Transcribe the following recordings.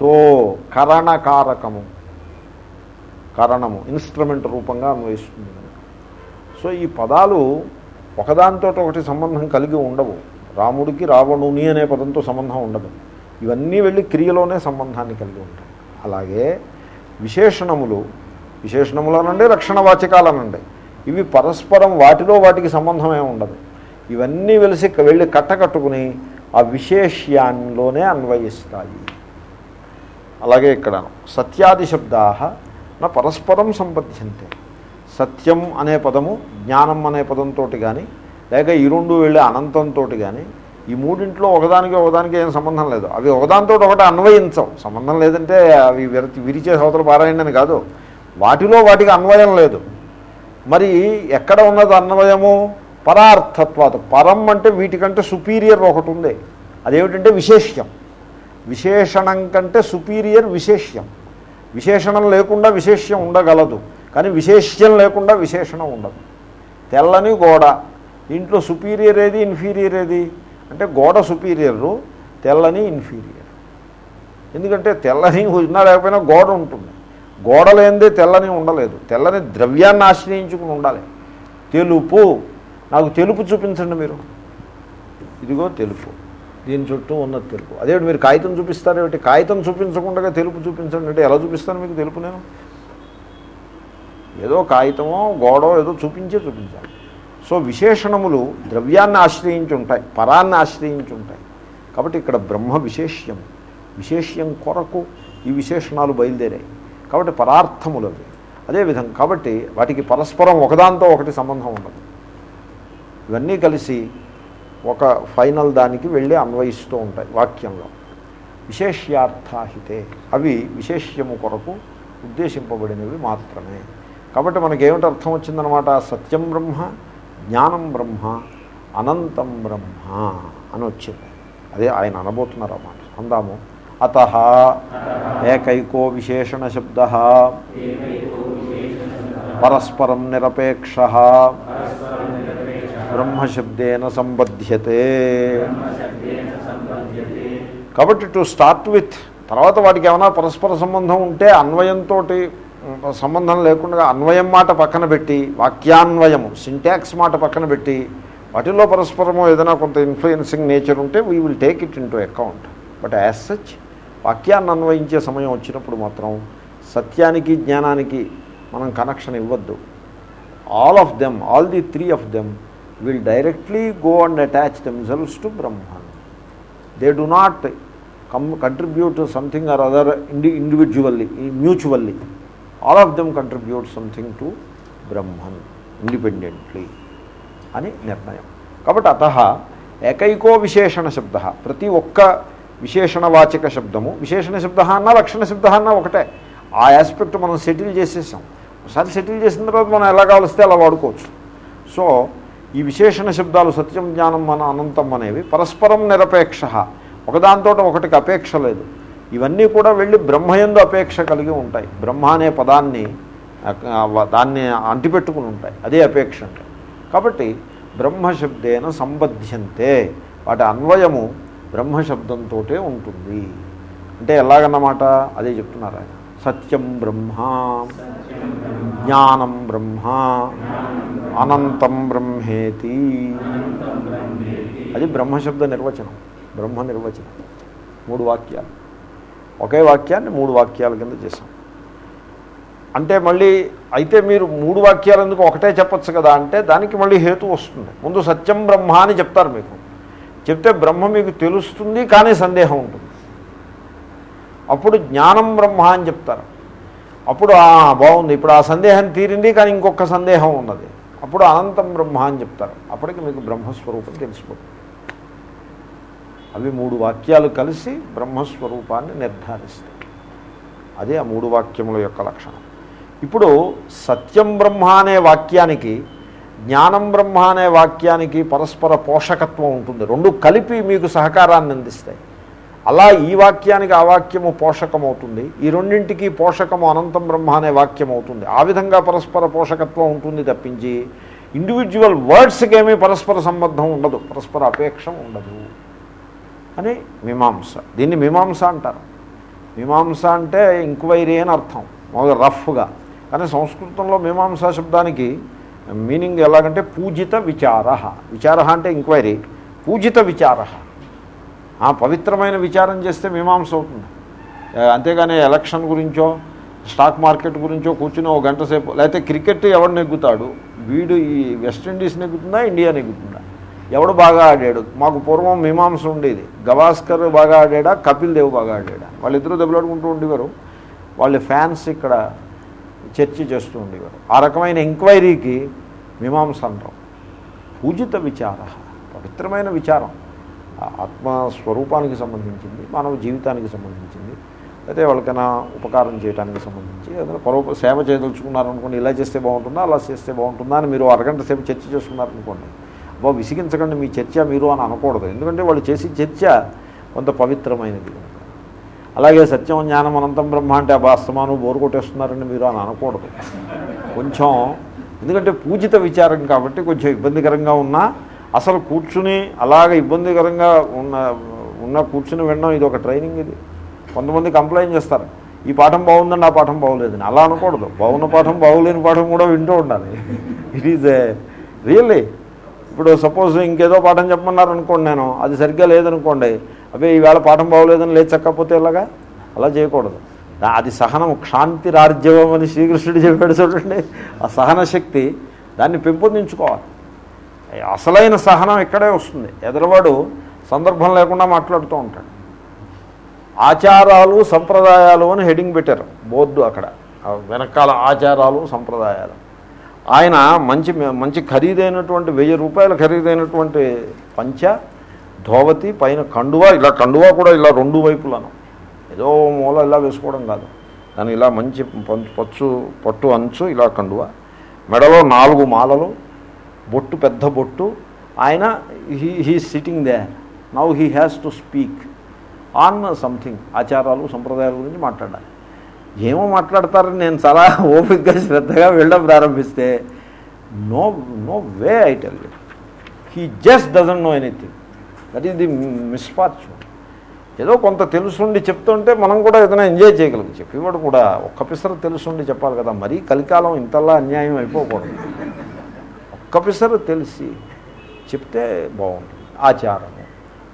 తో కరణకారకము. కరణము ఇన్స్ట్రుమెంట్ రూపంగా అన్వయిస్తుంది. సో ఈ పదాలు ఒకదానితో ఒకటి సంబంధం కలిగి ఉండవు. రాముడికి రావణుని అనే పదంతో సంబంధం ఉండదు. ఇవన్నీ వెళ్ళి క్రియలోనే సంబంధాన్ని కలిగి ఉంటాయి. అలాగే విశేషణములు విశేషణములు అనండి లక్షణవాచకాలనండి ఇవి పరస్పరం వాటిలో వాటికి సంబంధమే ఉండదు. ఇవన్నీ వెలిసి వెళ్ళి కట్టకట్టుకుని ఆ విశేష్యాన్లోనే అన్వయిస్తాయి. అలాగే ఇక్కడ సత్యాది శబ్దా నా పరస్పరం సంబధ్యంతే సత్యం అనే పదము జ్ఞానం అనే పదంతో కానీ లేక ఈ రెండు వెళ్ళే అనంతంతో కానీ ఈ మూడింట్లో ఒకదానికి ఒకదానికి ఏం సంబంధం లేదు. అవి ఒకదానితో ఒకటి అన్వయించవు. సంబంధం లేదంటే అవి విరచి విరిచే సవతలు పారాయణని కాదు. వాటిలో వాటికి అన్వయం లేదు. మరి ఎక్కడ ఉన్నది అన్వయము? పరార్థత్వాత. పరం అంటే వీటికంటే సుపీరియర్ ఒకటి ఉంది. అదేమిటంటే విశేష్యం. విశేషణం కంటే సుపీరియర్ విశేష్యం. విశేషణం లేకుండా విశేష్యం ఉండగలదు. కానీ విశేష్యం లేకుండా విశేషణం ఉండదు. తెల్లని గోడ. ఇంట్లో సుపీరియర్ ఏది ఇన్ఫీరియర్ ఏది? అంటే గోడ సుపీరియరు తెల్లని ఇన్ఫీరియర్. ఎందుకంటే తెల్లని ఉన్నా లేకపోయినా గోడ ఉంటుంది. గోడ లేనిదే తెల్లని ఉండలేదు. తెల్లని ద్రవ్యాన్ని ఆశ్రయించుకుని ఉండాలి. తెలుపు. నాకు తెలుపు చూపించండి మీరు. ఇదిగో తెలుపు. దీని చుట్టూ ఉన్నది తెలుపు. అదే మీరు కాగితం చూపిస్తారేమిటి కాగితం చూపించకుండా తెలుపు చూపించండి అంటే ఎలా చూపిస్తాను మీకు తెలుపు నేను? ఏదో కాగితమో గోడో ఏదో చూపించే చూపించాలి. సో విశేషణములు ద్రవ్యాన్ని ఆశ్రయించి ఉంటాయి పరాన్ని ఆశ్రయించి ఉంటాయి. కాబట్టి ఇక్కడ బ్రహ్మ విశేష్యం విశేష్యం కొరకు ఈ విశేషణాలు బయలుదేరాయి. కాబట్టి పరార్థములు అవి. అదేవిధంగా కాబట్టి వాటికి పరస్పరం ఒకదాంతో ఒకటి సంబంధం ఉండదు. ఇవన్నీ కలిసి ఒక ఫైనల్ దానికి వెళ్ళి అన్వయిస్తూ ఉంటాయి వాక్యంలో. విశేష్యార్థాహితే. అవి విశేష్యము కొరకు ఉద్దేశింపబడినవి మాత్రమే. కాబట్టి మనకేమిటి అర్థం వచ్చిందనమాట సత్యం బ్రహ్మ జ్ఞానం బ్రహ్మ అనంతం బ్రహ్మ అని వచ్చింది. అదే ఆయన అనబోతున్నారు అన్నమాట అందాము. అత ఏకైకో విశేషణ శబ్ద. పరస్పరం నిరపేక్ష. బ్రహ్మశబ్దేన సంబధ్యతే. కాబట్టి టు స్టార్ట్ విత్ తర్వాత వాటికి ఏమైనా పరస్పర సంబంధం ఉంటే అన్వయంతో సంబంధం లేకుండా అన్వయం మాట పక్కన పెట్టి వాక్యాన్వయము సింటాక్స్ మాట పక్కన పెట్టి వాటిల్లో పరస్పరము ఏదైనా కొంత ఇన్ఫ్లుయెన్సింగ్ నేచర్ ఉంటే we will take it into account but as such వాక్యాన్ని అన్వయించే సమయం వచ్చినప్పుడు మాత్రం సత్యానికి జ్ఞానానికి మనం కనెక్షన్ ఇవ్వద్దు. All of them all the three of them will directly go and attach themselves to Brahman they do not come contribute something or other indie individually mutually all of them contribute something to Brahman independently అని నిర్ణయం. కాబట్టి అత ఏకైకో విశేషణ శబ్ద ప్రతి ఒక్క విశేషణవాచక శబ్దము విశేషణ శబ్ద అన్న లక్షణ శబ్ద అన్నా ఒకటే. ఆ యాస్పెక్ట్ మనం సెటిల్ చేసేసాం. ఒకసారి సెటిల్ చేసిన తర్వాత మనం ఎలా కావలిస్తే అలా వాడుకోవచ్చు. సో ఈ విశేషణ శబ్దాలు సత్యం జ్ఞానం మన అనంతం అనేవి పరస్పరం నిరపేక్ష. ఒకదాంతో ఒకటికి అపేక్ష లేదు. ఇవన్నీ కూడా వెళ్ళి బ్రహ్మయందు అపేక్ష కలిగి ఉంటాయి. బ్రహ్మ అనే పదాన్ని దాన్ని అంటిపెట్టుకుని ఉంటాయి. అదే అపేక్ష అంటే. కాబట్టి బ్రహ్మశబ్దేన సంబధ్యంతే. వాటి అన్వయము బ్రహ్మశబ్దంతో ఉంటుంది. అంటే ఎలాగన్నమాట? అదే చెప్తున్నారు ఆయన. సత్యం బ్రహ్మ. జ్ఞానం బ్రహ్మ. అనంతం బ్రహ్మేతి. అది బ్రహ్మశబ్ద నిర్వచనం. బ్రహ్మ నిర్వచనం. మూడు వాక్యాలు. ఒకే వాక్యాన్ని మూడు వాక్యాల కింద చేశాం. అంటే మళ్ళీ అయితే మీరు మూడు వాక్యాలు ఎందుకు ఒకటే చెప్పచ్చు కదా అంటే దానికి మళ్ళీ హేతు వస్తుంది. ముందు సత్యం బ్రహ్మ అని చెప్తారు మీకు. చెప్తే బ్రహ్మ మీకు తెలుస్తుంది కానీ సందేహం ఉంటుంది. అప్పుడు జ్ఞానం బ్రహ్మ అని చెప్తారు. అప్పుడు బాగుంది. ఇప్పుడు ఆ సందేహం తీరింది కానీ ఇంకొక సందేహం ఉన్నది. అప్పుడు అనంతం బ్రహ్మ అని చెప్తారు. అప్పటికి మీకు బ్రహ్మస్వరూపం తెలిసిపోతుంది. అవి మూడు వాక్యాలు కలిసి బ్రహ్మస్వరూపాన్ని నిర్ధారిస్తాయి. అదే ఆ మూడు వాక్యముల యొక్క లక్షణం. ఇప్పుడు సత్యం బ్రహ్మ అనే వాక్యానికి జ్ఞానం బ్రహ్మ అనే వాక్యానికి పరస్పర పోషకత్వం ఉంటుంది. రెండు కలిపి మీకు సహకారాన్ని అందిస్తాయి. అలా ఈ వాక్యానికి ఆ వాక్యము పోషకమవుతుంది. ఈ రెండింటికి పోషకము అనంతం బ్రహ్మ అనే వాక్యం అవుతుంది ఆ విధంగా పరస్పర పోషకత్వం ఉంటుంది తప్పించి ఇండివిజువల్ వర్డ్స్కేమీ పరస్పర సంబంధం ఉండదు. పరస్పర అపేక్ష ఉండదు. అని మీమాంస. దీన్ని మీమాంస అంటారు. మీమాంస అంటే ఎంక్వైరీ అని అర్థం. మామూలుగా రఫ్గా. కానీ సంస్కృతంలో మీమాంసా శబ్దానికి మీనింగ్ ఎలాగంటే పూజిత విచార విచార అంటే ఎంక్వైరీ పూజిత విచార ఆ పవిత్రమైన విచారం చేస్తే మీమాంస అవుతుంది. అంతేగాని ఎలక్షన్ గురించో స్టాక్ మార్కెట్ గురించో కూర్చుని ఒక గంట సేపు లేకపోతే క్రికెట్ ఎవడు నెగ్గుతాడు? వీడు ఈ వెస్టిండీస్ నెగ్గుతుందా ఇండియా నెగ్గుతుందా? ఎవడు బాగా ఆడాడు? మాకు పూర్వం మీమాంస ఉండేది. గవాస్కర్ బాగా ఆడాడా? కపిల్ దేవ్ బాగా ఆడాడా? వాళ్ళిద్దరూ దెబ్బలాడుకుంటూ ఉండేవారు. వాళ్ళ ఫ్యాన్స్ ఇక్కడ చర్చ చేస్తూ ఉండేవారు. ఆ రకమైన ఎంక్వైరీకి మీమాంస అంటాం పూజిత విచార పవిత్రమైన విచారం. ఆత్మస్వరూపానికి సంబంధించింది మానవ జీవితానికి సంబంధించింది అయితే వాళ్ళకైనా ఉపకారం చేయడానికి సంబంధించి ఏదైనా పరోప సేవ చేయదలుచుకున్నారనుకోండి ఇలా చేస్తే బాగుంటుందా అలా చేస్తే బాగుంటుందా అని మీరు అరగంట సేపు చర్చ చేసుకున్నారనుకోండి అబ్బా విసిగించకండి మీ చర్చ మీరు అని అనకూడదు. ఎందుకంటే వాళ్ళు చేసే చర్చ కొంత పవిత్రమైనది. అలాగే సత్యం జ్ఞానం అనంతం బ్రహ్మ అంటే ఆ బాస్తమాను బోరు కొట్టేస్తున్నారని మీరు అని అనకూడదు. కొంచెం ఎందుకంటే పూజిత విచారం కాబట్టి కొంచెం ఇబ్బందికరంగా ఉన్నా అసలు కూర్చుని అలాగ ఇబ్బందికరంగా ఉన్న ఉన్న కూర్చుని వినడం ఇది ఒక ట్రైనింగ్ ఇది. కొంతమంది కంప్లైంట్ చేస్తారు. ఈ పాఠం బాగుందండి ఆ పాఠం బాగోలేదని. అలా అనకూడదు. బాగున్న పాఠం బాగోలేని పాఠం కూడా వింటూ ఉండాలి. ఇట్ ఈజ్ రియల్లీ ఇప్పుడు సపోజ్ ఇంకేదో పాఠం చెప్పమన్నారు అనుకోండి నేను అది సరిగ్గా లేదనుకోండి అదే ఈవేళ పాఠం బాగోలేదని లేదు చక్కపోతే ఇలాగా అలా చేయకూడదు. అది సహనం క్షాంతి రాజ్యవం అని శ్రీకృష్ణుడు చెప్పాడు చూడండి. ఆ సహన శక్తి దాన్ని పెంపొందించుకోవాలి. అసలైన సహనం ఇక్కడే వస్తుంది. ఎదరవాడు సందర్భం లేకుండా మాట్లాడుతూ ఉంటాడు. ఆచారాలు సంప్రదాయాలు అని హెడింగ్ పెట్టారు బోర్డు అక్కడ. వెనకాల ఆచారాలు సంప్రదాయాలు. ఆయన మంచి మంచి ఖరీదైనటువంటి వెయ్యి రూపాయల ఖరీదైనటువంటి పంచ ధోవతి పైన కండువా ఇలా కండువా కూడా ఇలా రెండు వైపులను. ఏదో మూల ఇలా వేసుకోవడం కాదు. దాని ఇలా మంచి పంచు పచ్చు పట్టు అంచు ఇలా కండువా. మెడలో నాలుగు మాలలు బొట్టు పెద్ద బొట్టు. ఆయన he he sitting there now he has to speak on something ఆచారాలు సంప్రదాయాల గురించి మాట్లాడాలి. ఏమో మాట్లాడతారని నేను చాలా ఓపికగా శ్రద్ధగా వెళ్ళడం ప్రారంభిస్తే no no way I tell you he just doesn't know anything that is the misfortune ఏదో కొంత తెలుసుండి చెప్తుంటే మనం కూడా ఏదైనా ఎంజాయ్ చేయగలం. చెప్పేవాడు కూడా ఒక్క పిసర తెలుసుండి చెప్పాలి కదా. మరీ కలికాలం ఇంతలా అన్యాయం అయిపోకూడదు. ఒక్కపిసరు తెలిసి చెప్తే బాగుంటుంది. ఆచారము.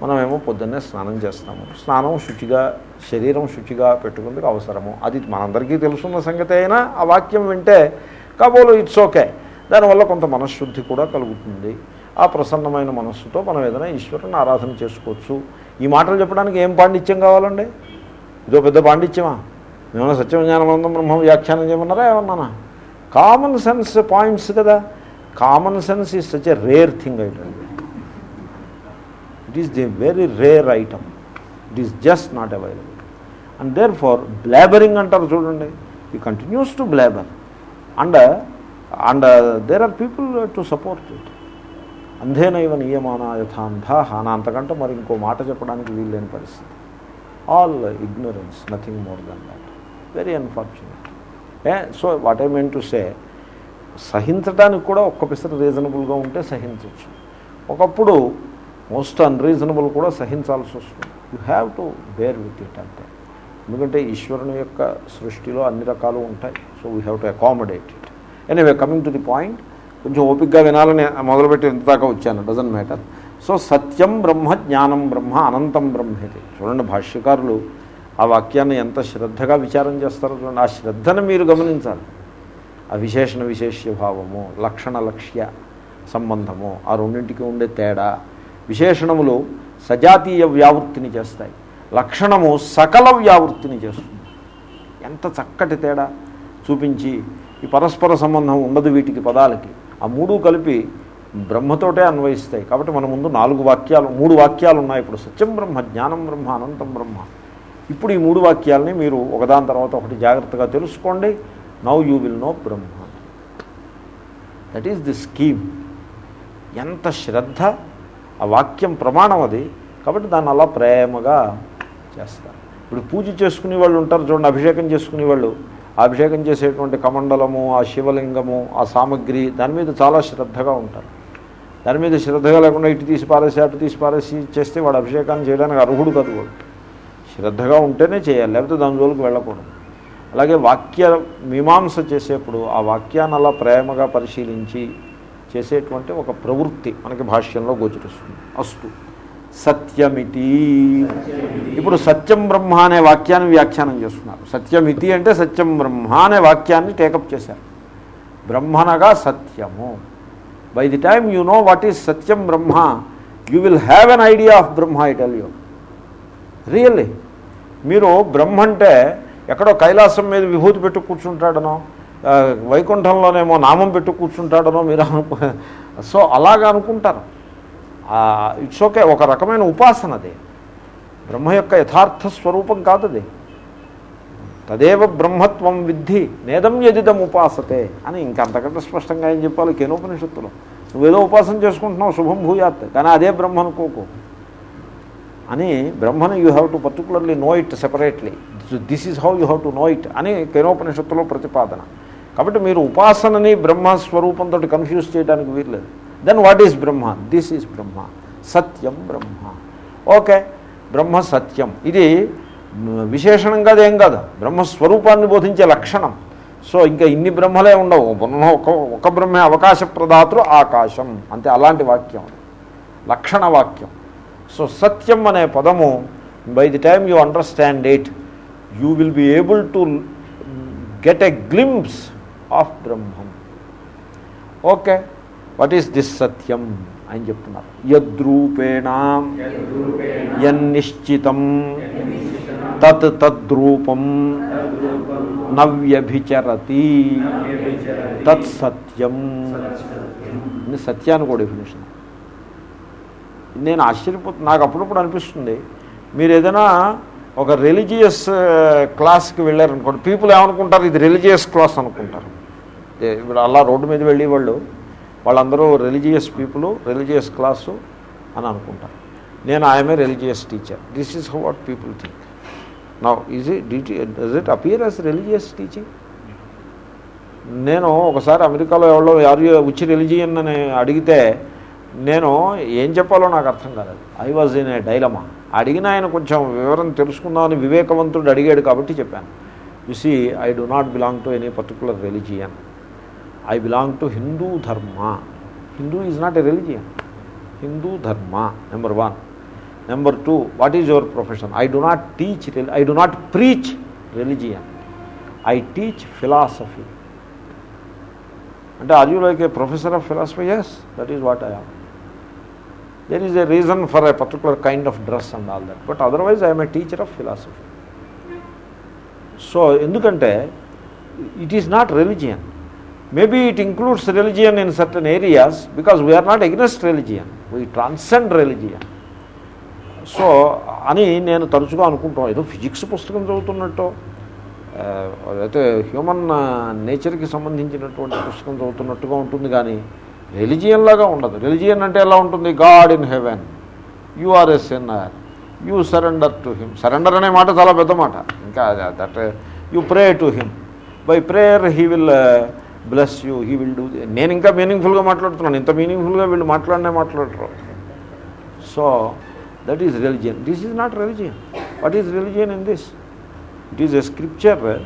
మనమేమో పొద్దున్నే స్నానం చేస్తాము. స్నానం శుచిగా శరీరం శుచిగా పెట్టుకుందుకు అవసరము. అది మనందరికీ తెలుసున్న సంగతి అయినా ఆ వాక్యం వింటే కాబోలు ఇట్స్ ఓకే. దానివల్ల కొంత మనశ్శుద్ధి కూడా కలుగుతుంది. ఆ ప్రసన్నమైన మనస్సుతో మనం ఏదైనా ఈశ్వరుని ఆరాధన చేసుకోవచ్చు. ఈ మాటలు చెప్పడానికి ఏం పాండిత్యం కావాలండి? ఇదో పెద్ద పాండిత్యమా? మేమన్నా సత్యజ్ఞానమందం బ్రహ్మ వ్యాఖ్యానం చేయమన్నారా? ఏమన్నానా? కామన్ సెన్స్ పాయింట్స్ కదా. Common sense is such a rare thing item it is the very rare item it is just not available and therefore blabbering అంటారు చూడండి. He continues to blabber and and there are people to support it అంధేనైవ నియమాన యథాంధ అని అంతకంటే మరి ఇంకో మాట చెప్పడానికి వీల్లేని పరిస్థితి all ignorance nothing more than that very unfortunate a so what I mean to say సహించడానికి కూడా ఒక్క పిసర రీజనబుల్గా ఉంటే సహించవచ్చు. ఒకప్పుడు మోస్ట్ అన్రీజనబుల్ కూడా సహించాల్సి వస్తుంది. You have to bear with it అంతే. ఎందుకంటే ఈశ్వరుని యొక్క సృష్టిలో అన్ని రకాలు ఉంటాయి. So we have to accommodate it. Anyway coming to the point కొంచెం ఓపిక్గా వినాలని మొదలుపెట్టి ఇంత దాకా వచ్చాను. డజన్ మ్యాటర్ సో సత్యం బ్రహ్మ జ్ఞానం బ్రహ్మ అనంతం బ్రహ్మేది. చూడండి భాష్యకారులు ఆ వాక్యాన్ని ఎంత శ్రద్ధగా విచారం చేస్తారో చూడండి. ఆ శ్రద్ధను మీరు గమనించాలి. విశేషణ విశేష్య భావము లక్షణ లక్ష్య సంబంధము ఆ రెండింటికి ఉండే తేడా విశేషణములు సజాతీయ వ్యావృత్తిని చేస్తాయి. లక్షణము సకల వ్యావృత్తిని చేస్తుంది. ఎంత చక్కటి తేడా చూపించి ఈ పరస్పర సంబంధం ఉండదు వీటికి పదాలకి. ఆ మూడు కలిపి బ్రహ్మతోటే అన్వయిస్తాయి. కాబట్టి మన ముందు నాలుగు వాక్యాలు మూడు వాక్యాలు ఉన్నాయి ఇప్పుడు. సత్యం బ్రహ్మ జ్ఞానం బ్రహ్మ అనంతం బ్రహ్మ. ఇప్పుడు ఈ మూడు వాక్యాలని మీరు ఒకదాని తర్వాత ఒకటి జాగ్రత్తగా తెలుసుకోండి. Now you will know Brahma that is the scheme ఎంత శ్రద్ధ ఆ వాక్యం ప్రమాణం అది. కాబట్టి దాన్ని అలా ప్రేమగా చేస్తారు. ఇప్పుడు పూజ చేసుకునే వాళ్ళు ఉంటారు చూడండి అభిషేకం చేసుకునే వాళ్ళు. ఆ అభిషేకం చేసేటువంటి కమండలము ఆ శివలింగము ఆ సామగ్రి దాని మీద చాలా శ్రద్ధగా ఉంటారు. దాని మీద శ్రద్ధగా లేకుండా ఇటు తీసి పారేసి అటు తీసి పారేసి చేస్తే వాడు అభిషేకాన్ని చేయడానికి అర్హుడు కాదు వాడు. శ్రద్ధగా ఉంటేనే చేయాలి లేకపోతే దాని జోలికి వెళ్ళకూడదు. అలాగే వాక్య మీమాంస చేసేప్పుడు ఆ వాక్యాన్ని అలా ప్రేమగా పరిశీలించి చేసేటువంటి ఒక ప్రవృత్తి మనకి భాష్యంలో గోచరిస్తుంది. అస్తు. సత్యమితి. ఇప్పుడు సత్యం బ్రహ్మ అనే వాక్యాన్ని వ్యాఖ్యానం చేస్తున్నారు. సత్యమితి అంటే సత్యం బ్రహ్మ అనే వాక్యాన్ని టేకప్ చేశారు. బ్రహ్మనగా సత్యము. By the time you know what is satyam Brahma you will have an idea of Brahma I tell you really మీరు బ్రహ్మ అంటే ఎక్కడో కైలాసం మీద విభూతి పెట్టు కూర్చుంటాడనో వైకుంఠంలోనేమో నామం పెట్టు కూర్చుంటాడనో మీరు అనుకు సో అలాగా అనుకుంటారు. ఇట్స్ ఓకే ఒక రకమైన ఉపాసన అది. బ్రహ్మ యొక్క యథార్థ స్వరూపం కాదు అది. తదేవ బ్రహ్మత్వం విద్ధి నేదం యదిదం ఉపాసతే అని ఇంకంతకంటే స్పష్టంగా ఏం చెప్పాలి? కేనోపనిషత్తులో. నువ్వేదో ఉపాసన చేసుకుంటున్నావు శుభం భూయాత్ కానీ అదే బ్రహ్మ అనుకోకు అని బ్రహ్మను you have to particularly know it separately this is how you have to know it అని కేనోపనిషత్తులో ప్రతిపాదన. కాబట్టి మీరు ఉపాసనని బ్రహ్మస్వరూపంతో కన్ఫ్యూజ్ చేయడానికి వీర్లేదు then what is Brahma? This is Brahma. Satyam Brahma. Okay బ్రహ్మ సత్యం. ఇది విశేషణం కాదు ఏం కాదు. బ్రహ్మస్వరూపాన్ని బోధించే లక్షణం. సో ఇంకా ఇన్ని బ్రహ్మలే ఉండవు. బ్రహ్మ ఒక ఒక బ్రహ్మే అవకాశ ప్రదాతృ ఆకాశం. అంతే అలాంటి వాక్యం. లక్షణ వాక్యం. సో సత్యం అనే పదము by the time you understand it you will be able to get a glimpse of Brahmam okay what is this సత్యం అని చెప్తున్నారు. యద్రూపేణ యన్నిశ్చితం తత్ తద్రూపం నవ్యభిచరతి తత్ సత్యం. సత్యాన్ని కూడా డెఫినేషన్ నేను ఆశ్చర్యపోతు నాకు అప్పుడప్పుడు అనిపిస్తుంది మీరు ఏదైనా ఒక రిలీజియస్ క్లాస్కి uh, వెళ్ళారనుకోండి పీపుల్ ఏమనుకుంటారు? ఇది రిలీజియస్ క్లాస్ అనుకుంటారు. ఇప్పుడు అలా రోడ్డు మీద వెళ్ళి వాళ్ళు వాళ్ళందరూ రిలీజియస్ పీపుల్ రిలీజియస్ క్లాసు అని అనుకుంటారు. నేను I'm a religious teacher this is how what people think నా is it did it appear as religious teaching నేను ఒకసారి అమెరికాలో ఎవరో యారు ఉచ్చి రిలీజియన్ అని అడిగితే నేను ఏం చెప్పాలో నాకు అర్థం కాలేదు. I was in a dilemma అడిగిన ఆయన కొంచెం వివరం తెలుసుకుందామని వివేకవంతుడు అడిగాడు కాబట్టి చెప్పాను. You see I do not belong to any particular religion I belong to Hindu dharma Hindu is not a religion Hindu dharma number one number two what is your profession I do not teach I do not preach religion I teach philosophy అంటే are you like a professor of philosophy yes that is what I am there is a reason for a particular kind of dress and all that but otherwise I'm a teacher of philosophy so ఎందుకంటే it is not religion maybe it includes religion in certain areas because we're not against religion we transcend religion so అని నేను తరచుగా అనుకుంటాం. ఏదో physics పుస్తకం చదువుతున్నట్టు అయితే human నేచర్కి సంబంధించినటువంటి పుస్తకం చదువుతున్నట్టుగా ఉంటుంది కానీ రిలిజియన్ లాగా ఉండదు. రిలిజియన్ అంటే ఎలా ఉంటుంది? God in heaven. You are a sinner. You surrender to him. Surrender అనే మాట చాలా పెద్ద మాట. ఇంకా that you pray to him. By prayer he will uh, bless you. He will do నేను ఇంకా మీనింగ్ఫుల్గా మాట్లాడుతున్నాను. ఇంత మీనింగ్ఫుల్గా వీళ్ళు మాట్లాడినే మాట్లాడరు. So that is religion. This is not religion. What is religion in this? It is a scripture uh,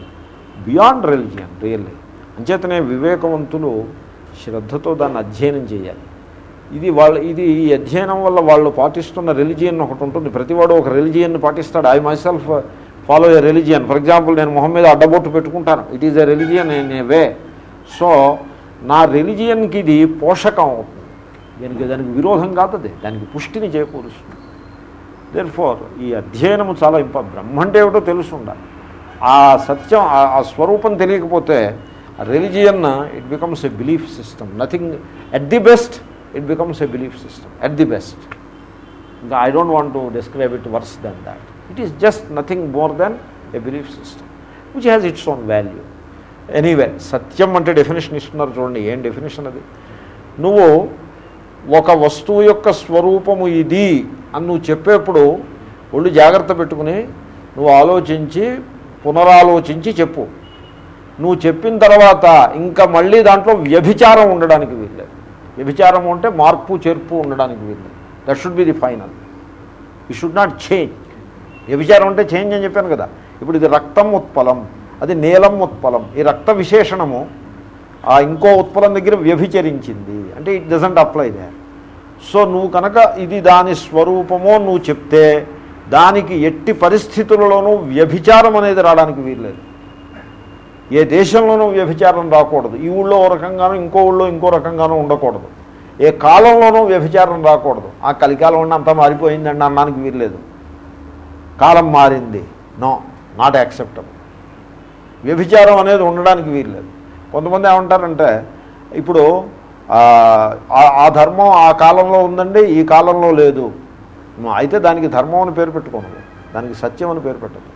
beyond religion really. అంచేతనే వివేకవంతులు శ్రద్ధతో దాన్ని అధ్యయనం చేయాలి. ఇది వాళ్ళ ఇది ఈ అధ్యయనం వల్ల వాళ్ళు పాటిస్తున్న రిలిజియన్ ఒకటి ఉంటుంది. ప్రతివాడు ఒక religion పాటిస్తాడు. I myself follow a religion for example నేను మొహం మీద అడ్డబొట్టు పెట్టుకుంటాను. It is a religion in a way so నా రిలిజియన్కి ఇది పోషకం అవుతుంది. దానికి దానికి విరోధం కాదు అది దానికి పుష్టిని చేకూరుస్తుంది. దేర్ ఫోర్ ఈ అధ్యయనము చాలా ఇంప బ్రహ్మ అంటే ఏమిటో తెలుసుండాలి. ఆ సత్యం ఆ స్వరూపం తెలియకపోతే religion it becomes a belief system nothing at the best it becomes a belief system at the best ఇంకా I don't want to describe it worse than that it is just nothing more than a belief system which has its own value anyway సత్యం అంటే definition ఇస్తున్నారు చూడండి ఏం definition అది నువ్వు ఒక వస్తువు యొక్క స్వరూపము ఇది అని నువ్వు చెప్పేప్పుడు ఒళ్ళు జాగ్రత్త పెట్టుకుని నువ్వు ఆలోచించి పునరాలోచించి చెప్పు. నువ్వు చెప్పిన తర్వాత ఇంకా మళ్ళీ దాంట్లో వ్యభిచారం ఉండడానికి వీల్లేదు. వ్యభిచారం అంటే మార్పు చేర్పు ఉండడానికి వీల్లేదు. That should be the final ఈ షుడ్ నాట్ చేంజ్ వ్యభిచారం అంటే చేంజ్ అని చెప్పాను కదా. ఇప్పుడు ఇది రక్తం ఉత్పలం అది నీలం ఉత్పలం. ఈ రక్త విశేషణము ఆ ఇంకో ఉత్పలం దగ్గర వ్యభిచరించింది. అంటే it doesn't apply there so నువ్వు కనుక ఇది దాని స్వరూపమో నువ్వు చెప్తే దానికి ఎట్టి పరిస్థితులలోనూ వ్యభిచారం అనేది రావడానికి వీల్లేదు. ఏ దేశంలోనూ వ్యభిచారం రాకూడదు. ఈ ఊళ్ళో ఓ రకంగానూ ఇంకో ఊళ్ళో ఇంకో రకంగానూ ఉండకూడదు. ఏ కాలంలోనూ వ్యభిచారం రాకూడదు. ఆ కలికాలం ఉన్న అంతా మారిపోయిందండి అన్నానికి వీల్లేదు. కాలం మారింది. నో నాట్ యాక్సెప్టబుల్ వ్యభిచారం అనేది ఉండడానికి వీల్లేదు. కొంతమంది ఏమంటారంటే ఇప్పుడు ఆ, ఆ ధర్మం ఆ కాలంలో ఉందండి ఈ కాలంలో లేదు. అయితే దానికి ధర్మం అని పేరు పెట్టుకోను. దానికి సత్యం అని పేరు పెట్టదు.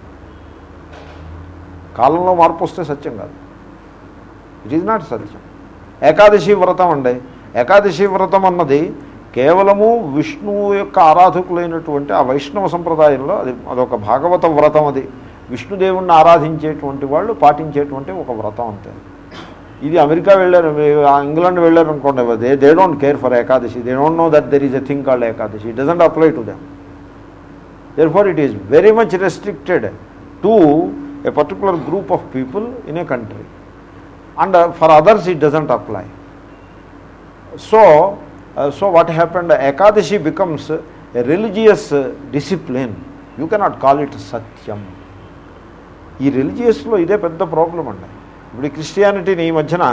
కాలంలో మార్పు వస్తే సత్యం కాదు. It is not satyam. Ekadashi వ్రతం అండి. ఏకాదశి వ్రతం అన్నది కేవలము విష్ణువు యొక్క ఆరాధకులైనటువంటి ఆ వైష్ణవ సంప్రదాయంలో అది అదొక భాగవత వ్రతం అది. విష్ణుదేవుణ్ణి ఆరాధించేటువంటి వాళ్ళు పాటించేటువంటి ఒక వ్రతం అంతే. ఇది అమెరికా వెళ్ళారు ఇంగ్లాండ్ వెళ్ళారు అనుకోండి they they don't care for Ekadashi. They don't know that there is a thing called Ekadashi. It doesn't apply to them therefore it is very much restricted to a particular group of people in a country and for others it doesn't apply so so what happened Ekadashi becomes a religious discipline you cannot call it satyam ఈ రిలీజియస్లో ఇదే పెద్ద problem అండి. ఇప్పుడు క్రిస్టియానిటీని ఈ మధ్యన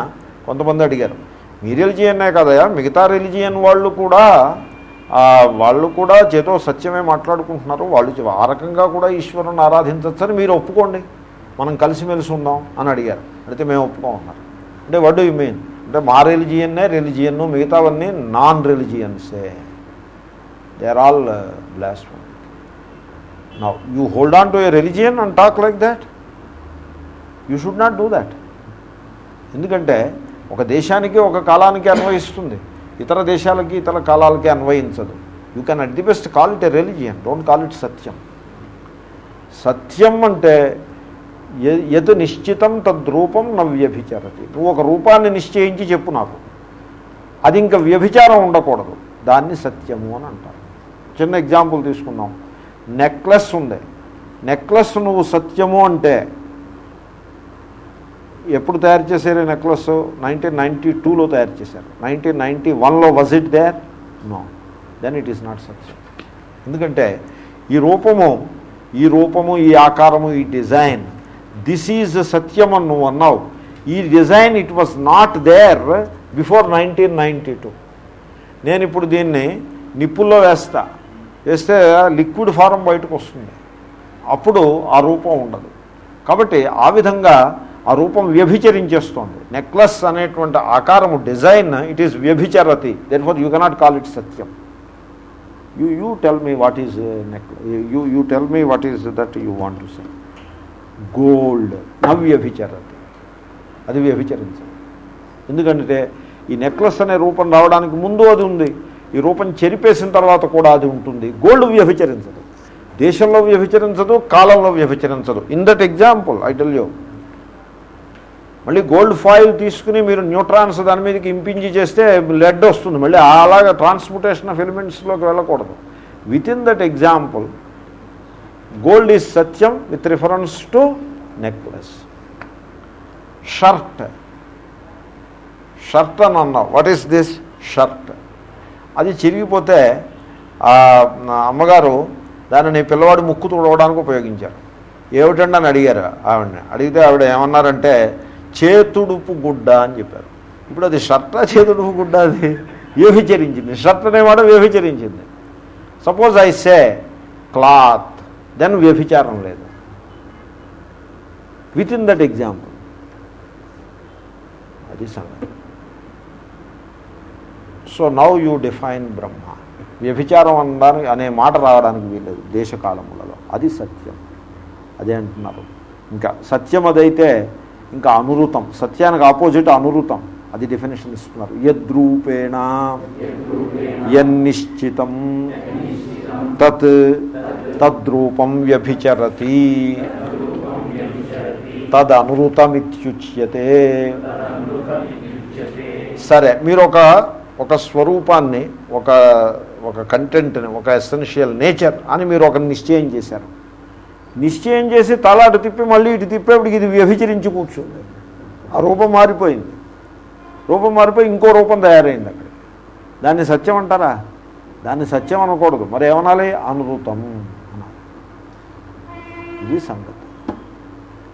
కొంతమంది అడిగారు. మీ రిలిజియన్నే కదయా మిగతా రిలిజియన్ వాళ్ళు కూడా వాళ్ళు కూడా చేతో సత్యమే మాట్లాడుకుంటున్నారు. వాళ్ళు ఆ రకంగా కూడా ఈశ్వరుని ఆరాధించవచ్చని మీరు ఒప్పుకోండి. మనం కలిసిమెలిసి ఉందాం అని అడిగారు. అడిగితే మేము ఒప్పుకోమన్నారు అంటే వడ్ యు మీన్ అంటే మా రిలిజియన్నే రిలిజియన్ మిగతావన్నీ non రిలిజియన్సే. They are all blasphemy now you hold on to a religion and talk like that you should not do that ఎందుకంటే ఒక దేశానికి ఒక కాలానికి అన్వయిస్తుంది. ఇతర దేశాలకి ఇతర కాలాలకి అన్వయించదు. You can at the best call it a religion don't call it satyam సత్యం అంటే ఎ- ఎదు నిశ్చితం తద్రూపం న వ్యభిచరతి. నువ్వు ఒక రూపాన్ని నిశ్చయించి చెప్పు నాకు. అది ఇంకా వ్యభిచారం ఉండకూడదు. దాన్ని సత్యము అని అంటారు. చిన్న ఎగ్జాంపుల్ తీసుకుందాం. నెక్లెస్ ఉంది. నెక్లెస్ నువ్వు సత్యము అంటే ఎప్పుడు తయారు చేశారు ఈ నెక్లెస్? నైన్టీన్ నైంటీ టూలో తయారు చేశారు. నైన్టీన్ నైంటీ వన్లో was it there no then it is not satyam. ఎందుకంటే ఈ రూపము ఈ రూపము ఈ ఆకారము ఈ డిజైన్ దిస్ ఈజ్ సత్యం అని నువ్వు అన్నావు ఈ design it was not there before nineteen ninety two నేను ఇప్పుడు దీన్ని నిప్పుల్లో వేస్తా. వేస్తే లిక్విడ్ ఫారం బయటకు వస్తుంది. అప్పుడు ఆ రూపం ఉండదు. కాబట్టి ఆ విధంగా ఆ రూపం వ్యభిచరించేస్తోంది. నెక్లెస్ అనేటువంటి ఆకారము design it is వ్యభిచరతి. Then for you cannot call it satyam you you tell me what is neck you you tell me what is that you want to say gold. నవ్యభిచరతి అది వ్యభిచరించదు. ఎందుకంటే ఈ నెక్లెస్ అనే రూపం రావడానికి ముందు అది ఉంది. ఈ రూపం చెరిపేసిన తర్వాత కూడా అది ఉంటుంది. గోల్డ్ వ్యభిచరించదు. దేశంలో వ్యభిచరించదు కాలంలో వ్యభిచరించదు. In that example I tell you మళ్ళీ గోల్డ్ ఫాయిల్ తీసుకుని మీరు న్యూట్రాన్స్ దాని మీదకి ఇంపించి చేస్తే లెడ్ వస్తుంది. మళ్ళీ అలాగా ట్రాన్స్పోర్టేషన్ ఆఫ్ ఎలిమెంట్స్లోకి వెళ్ళకూడదు. Within that example gold is satyam with reference to necklace. Shirt. Shirt అని అన్నావు. వాట్ ఈస్ దిస్ షర్ట్ అది చిరిగిపోతే అమ్మగారు దానిని పిల్లవాడు ముక్కు తుడవడానికి ఉపయోగించారు. ఏమిటండి అని అడిగారు ఆవిడని. అడిగితే ఆవిడ ఏమన్నారంటే చేతుడుపు గుడ్డ అని చెప్పారు. ఇప్పుడు అది షర్టా చేతుడుపు గుడ్డ అది? వ్యభిచరించింది. షర్ట్ అనేవాడు వ్యభిచరించింది. Suppose I say cloth then వ్యభిచారం లేదు. విత్ ఇన్ దట్ ఎగ్జాంపుల్ అది సంగతి. So now you define Brahma వ్యభిచారం అనడానికి అనే మాట రావడానికి వీలేదు దేశకాలములలో. అది సత్యం. అదే అంటున్నారు. ఇంకా సత్యం అదైతే ఇంకా అనురుతం. సత్యానికి ఆపోజిట్ అనురుతం. అది డెఫినేషన్ ఇస్తున్నారు. యద్రూపేణ యన్నిశ్చితం తత్ తద్రూపం వ్యభిచరతి తదనురుతమిత్యుచ్యతే. సరే మీరు ఒక ఒక స్వరూపాన్ని ఒక ఒక కంటెంట్ని ఒక ఎసెన్షియల్ నేచర్ అని మీరు ఒక నిశ్చయం చేశారు. నిశ్చయం చేసి తల అటు తిప్పి మళ్ళీ ఇటు తిప్పేప్పటికి ఇది వ్యభిచరించి కూర్చుంది. ఆ రూపం మారిపోయింది. రూపం మారిపోయి ఇంకో రూపం తయారైంది అక్కడ. దాన్ని సత్యం అంటారా? దాన్ని సత్యం అనకూడదు. మరి ఏమనాలి? అనురూతం అనాలి. ఇది సంగతి.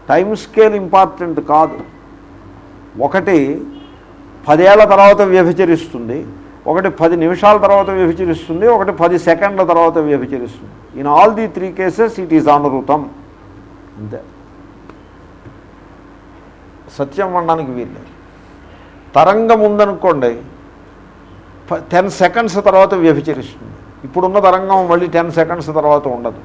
టైం స్కేల్ ఇంపార్టెంట్ కాదు. ఒకటి పదేళ్ళ తర్వాత వ్యభిచరిస్తుంది. ఒకటి పది నిమిషాల తర్వాత వ్యభిచరిస్తుంది. ఒకటి పది సెకండ్ల తర్వాత వ్యభిచరిస్తుంది. In all the three cases it is అనృతం అంతే. సత్యం అనడానికి వీల్లేదు. తరంగం ఉందనుకోండి టెన్ సెకండ్స్ తర్వాత వ్యభిచరిస్తుంది. ఇప్పుడున్న తరంగం మళ్ళీ టెన్ సెకండ్స్ తర్వాత ఉండదు.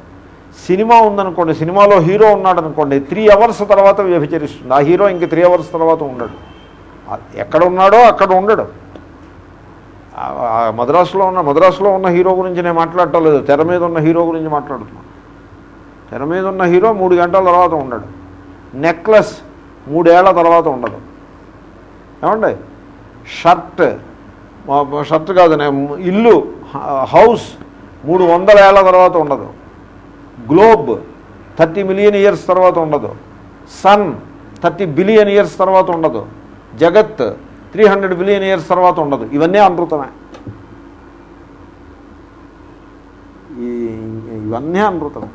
సినిమా ఉందనుకోండి సినిమాలో హీరో ఉన్నాడు అనుకోండి త్రీ అవర్స్ తర్వాత వ్యభిచరిస్తుంది. ఆ హీరో ఇంక త్రీ అవర్స్ తర్వాత ఉండడు. ఎక్కడ ఉన్నాడో అక్కడ ఉండడు. మద్రాసులో ఉన్న మద్రాసులో ఉన్న హీరో గురించి నేను మాట్లాడటం లేదు. తెర మీద ఉన్న హీరో గురించి మాట్లాడుతున్నాను. తెర మీద ఉన్న హీరో మూడు గంటల తర్వాత ఉండడు. నెక్లెస్ మూడేళ్ళ తర్వాత ఉండదు. ఏమండి? షర్ట్. షర్ట్ కాదు ఇల్లు హౌస్ మూడు వందల ఏళ్ళ తర్వాత ఉండదు. గ్లోబ్ థర్టీ మిలియన్ ఇయర్స్ తర్వాత ఉండదు. సన్ థర్టీ బిలియన్ ఇయర్స్ తర్వాత ఉండదు. జగత్ త్రీ హండ్రెడ్ బిలియన్ ఇయర్స్ తర్వాత ఉండదు. ఇవన్నీ అనృతమే ఇవన్నీ అనృతమే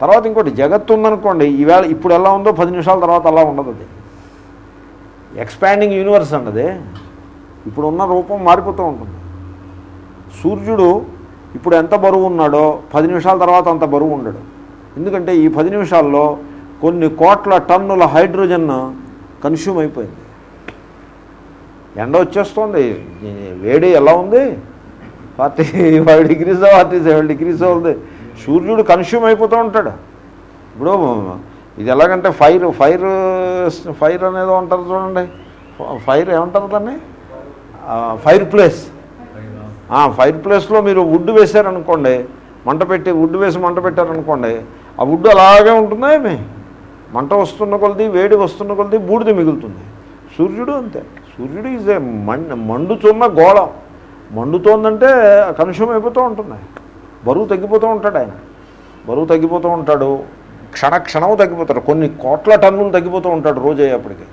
తర్వాత ఇంకోటి జగత్తు ఉందనుకోండి ఈవేళ ఇప్పుడు ఎలా ఉందో పది నిమిషాల తర్వాత అలా ఉండదు అది. ఎక్స్పాండింగ్ యూనివర్స్ అన్నది ఇప్పుడున్న రూపం మారిపోతూ ఉంటుంది. సూర్యుడు ఇప్పుడు ఎంత బరువు ఉన్నాడో పది నిమిషాల తర్వాత అంత బరువు ఉండడు. ఎందుకంటే ఈ పది నిమిషాల్లో కొన్ని కోట్ల టన్నుల హైడ్రోజన్ కన్స్యూమ్ అయిపోయింది. ఎండ వచ్చేస్తుంది. వేడి ఎలా ఉంది? Forty five degrees forty seven degrees ఉంది. సూర్యుడు కన్స్యూమ్ అయిపోతూ ఉంటాడు. ఇప్పుడు ఇది ఎలాగంటే ఫైర్ ఫైర్ ఫైర్ అనేది ఉంటారు చూడండి. ఫైర్ ఏమంటారు దాన్ని? Fire place. ఫైర్ ప్లేస్లో మీరు వుడ్ వేశారనుకోండి మంట పెట్టి వుడ్ వేసి మంట పెట్టారనుకోండి ఆ వుడ్ అలాగే ఉంటుందా ఏమి? మంట వస్తున్న కొలది వేడి వస్తున్న కొలది బూడిద మిగులుతుంది. సూర్యుడు అంతే. సూర్యుడు ఈజ్ ఏ మండ్ మండుతున్న గోళం. మండుతోందంటే కనుషం అయిపోతూ ఉంటుంది బరువు తగ్గిపోతూ ఉంటాడు ఆయన. బరువు తగ్గిపోతూ ఉంటాడు. క్షణక్షణం తగ్గిపోతాడు. కొన్ని కోట్ల టన్నులు తగ్గిపోతూ ఉంటాడు రోజు అయ్యేప్పటికి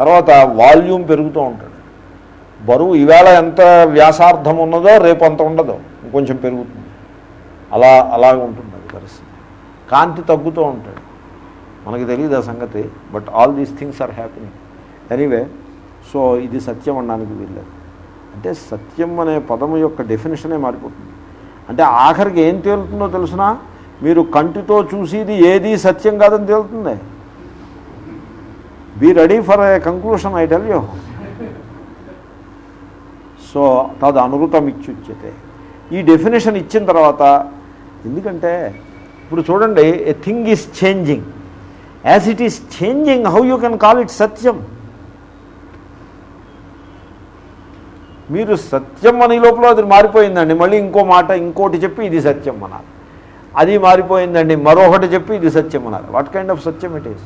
తర్వాత వాల్యూమ్ పెరుగుతూ ఉంటాడు. బరువు ఈవేళ ఎంత వ్యాసార్థం ఉన్నదో రేపు అంత ఉండదు. కొంచెం పెరుగుతుంది. అలా అలా ఉంటుంది అది పరిస్థితి. కాంతి తగ్గుతూ ఉంటాడు. మనకి తెలియదు ఆ సంగతి but all these things are happening. Anyway so ఇది సత్యం అనడానికి వీల్లేదు. అంటే సత్యం అనే పదము యొక్క డెఫినేషనే మారిపోతుంది. అంటే ఆఖరికి ఏం తేలుతుందో తెలిసినా? మీరు కంటితో చూసేది ఏది సత్యం కాదని తేలుతుంది. Be ready for a conclusion I tell you so తదు అనుభూతం ఇచ్చుచ్యతే. ఈ డెఫినేషన్ ఇచ్చిన తర్వాత ఎందుకంటే ఇప్పుడు చూడండి a thing is changing as it is changing how you can call it satyam మీరు సత్యం అని లోపల అది మారిపోయిందండి. మళ్ళీ ఇంకో మాట ఇంకోటి చెప్పి ఇది సత్యం అన్నారు. అది మారిపోయిందండి. మరొకటి చెప్పి ఇది సత్యం అన్నారు. What kind of satyam it is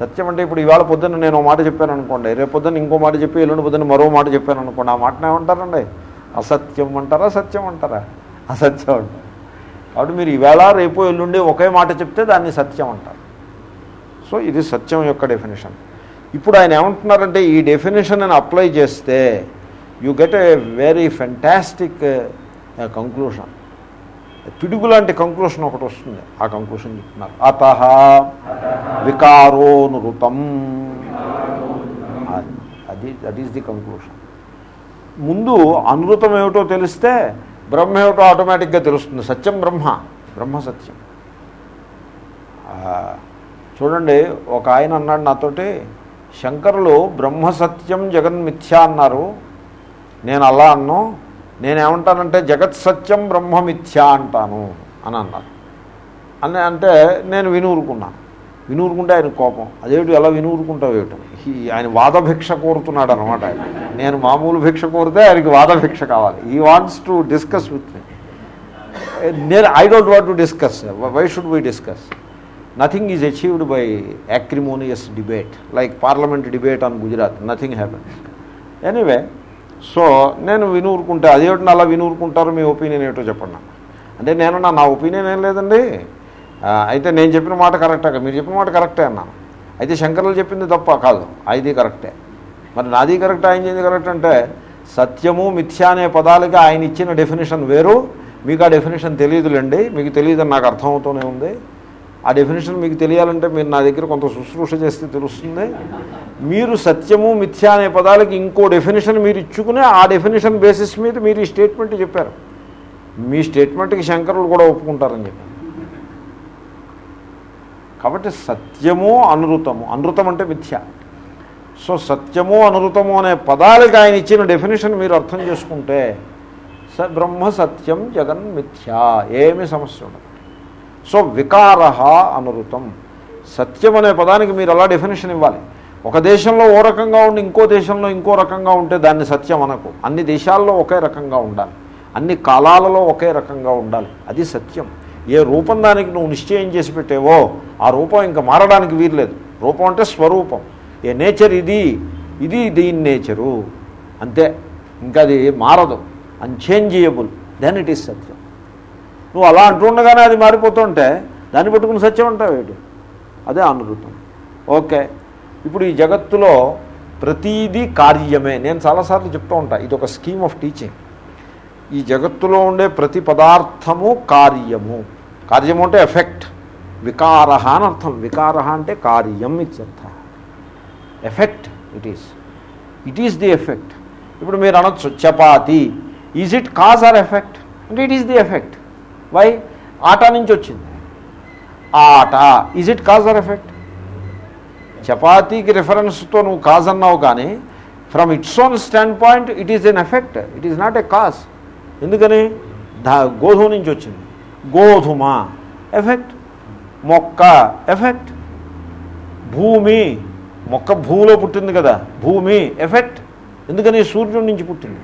సత్యం అంటే ఇప్పుడు ఇవాళ పొద్దున్న నేను ఒక మాట చెప్పాను అనుకోండి. రేపు పొద్దున్న ఇంకో మాట చెప్పి ఎల్లుండి పొద్దున్న మరో మాట చెప్పాను అనుకోండి. ఆ మాటను ఏమంటారండి? అసత్యం అంటారా సత్యం అంటారా? అసత్యం అంటారు. కాబట్టి మీరు ఈవేళ రేపు ఎల్లుండి ఒకే మాట చెప్తే దాన్ని సత్యం అంటారు. సో ఇది సత్యం యొక్క డెఫినేషన్ ఇప్పుడు ఆయన ఏమంటున్నారంటే ఈ డెఫినేషన్ అని అప్లై చేస్తే you get a very fantastic conclusion పిడుగు లాంటి కంక్లూషన్ ఒకటి వస్తుంది. ఆ కంక్లూషన్ చెప్తున్నారు. అత వికారోనురుతం అది- దట్ ఈస్ ది కంక్లూషన్ ముందు అనృతం ఏమిటో తెలిస్తే బ్రహ్మ ఏమిటో ఆటోమేటిక్గా తెలుస్తుంది. సత్యం బ్రహ్మ బ్రహ్మ సత్యం. చూడండి ఒక ఆయన అన్నాడు నాతోటి శంకరులు బ్రహ్మ సత్యం జగన్మిథ్య అన్నారు. నేను అలా అన్నాను నేనేమంటానంటే జగత్ సత్యం బ్రహ్మమిథ్య అంటాను అని అన్నారు. అని అంటే నేను వినూరుకున్నాను. వినూరుకుంటే ఆయన కోపం. అదేమిటి ఎలా వినూరుకుంటావు ఏమిటి? ఆయన వాదభిక్ష కోరుతున్నాడు అనమాట ఆయన. నేను మామూలు భిక్ష కోరితే ఆయనకి వాదభిక్ష కావాలి. He wants to discuss with me నేను I don't want to discuss why should why discuss nothing is achieved by acrimonious debate like parliament debate on Gujarat nothing happens anyway so నేను వినూరుకుంటే అదేమిటి అలా వినూరుకుంటారు మీ ఒపీనియన్ ఏమిటో చెప్పండి నాకు. అంటే నేను నా నా ఒపీనియన్ ఏం లేదండి. అయితే నేను చెప్పిన మాట కరెక్టే? మీరు చెప్పిన మాట కరెక్టే అన్నాను. అయితే శంకరులు చెప్పింది తప్ప కాదు. అది కరెక్టే. మరి నాది కరెక్ట్? ఆయన చేయింది కరెక్ట్ అంటే సత్యము మిథ్య అనే పదాలకి ఆయన ఇచ్చిన డెఫినేషన్ వేరు. మీకు ఆ డెఫినేషన్ తెలియదులేండి. మీకు తెలియదని నాకు అర్థమవుతూనే ఉంది. ఆ డెఫినేషన్ మీకు తెలియాలంటే మీరు నా దగ్గర కొంత శుశ్రూష చేస్తే తెలుస్తుంది. మీరు సత్యము మిథ్య అనే పదాలకి ఇంకో డెఫినేషన్ మీరు ఇచ్చుకుని ఆ డెఫినేషన్ బేసిస్ మీద మీరు ఈ స్టేట్మెంట్ చెప్పారు. మీ స్టేట్మెంట్కి శంకరులు కూడా ఒప్పుకుంటారని చెప్పారు. కాబట్టి సత్యము అనృతము అనృతం అంటే మిథ్య. సో సత్యము అనృతము అనే పదాలకి ఆయన ఇచ్చిన డెఫినేషన్ మీరు అర్థం చేసుకుంటే స బ్రహ్మ సత్యం జగన్ మిథ్య. ఏమి సమస్య ఉండదు. సో వికార అనృతం సత్యం అనే పదానికి మీరు అలా డెఫినేషన్ ఇవ్వాలి. ఒక దేశంలో ఓ రకంగా ఉండి ఇంకో దేశంలో ఇంకో రకంగా ఉంటే దాన్ని సత్యం అనకు. అన్ని దేశాల్లో ఒకే రకంగా ఉండాలి. అన్ని కాలాలలో ఒకే రకంగా ఉండాలి. అది సత్యం. ఏ రూపం దానికి నువ్వు నిశ్చయం చేసి పెట్టేవో ఆ రూపం ఇంకా మారడానికి వీర్లేదు రూపం అంటే స్వరూపం. ఏ నేచర్ ఇది? ఇది దీని నేచరు. అంతే. ఇంకా అది మారదు. Unchangeable then it is satyam. నువ్వు అలా అంటుండగానే అది మారిపోతుంటే దాన్ని పట్టుకుని సత్యం అంటావు ఏంటి? అదే అనుభూతం ఓకే. ఇప్పుడు ఈ జగత్తులో ప్రతీదీ కార్యమే. నేను చాలాసార్లు చెప్తూ ఉంటాను ఇది ఒక స్కీమ్ ఆఫ్ టీచింగ్. ఈ జగత్తులో ఉండే ప్రతి పదార్థము కార్యము. కార్యము అంటే ఎఫెక్ట్. వికార అని అర్థం. వికార అంటే కార్యం ఇత్యర్థ. Effect it is. It is the effect. ఇప్పుడు మీరు అనొచ్చు chapati. Is it cause or effect అంటే it is the effect. Why ఆట నుంచి వచ్చింది. ఆట is it cause or effect చపాతీకి రిఫరెన్స్తో నువ్వు కాజ్ అన్నావు కానీ from its own standpoint it is an effect it is not a cause ఎందుకని గోధుమ నుంచి వచ్చింది. గోధుమ ఎఫెక్ట్ మొక్క ఎఫెక్ట్ భూమి మొక్క భూమిలో పుట్టింది కదా భూమి ఎఫెక్ట్ ఎందుకని? సూర్యుడి నుంచి పుట్టింది.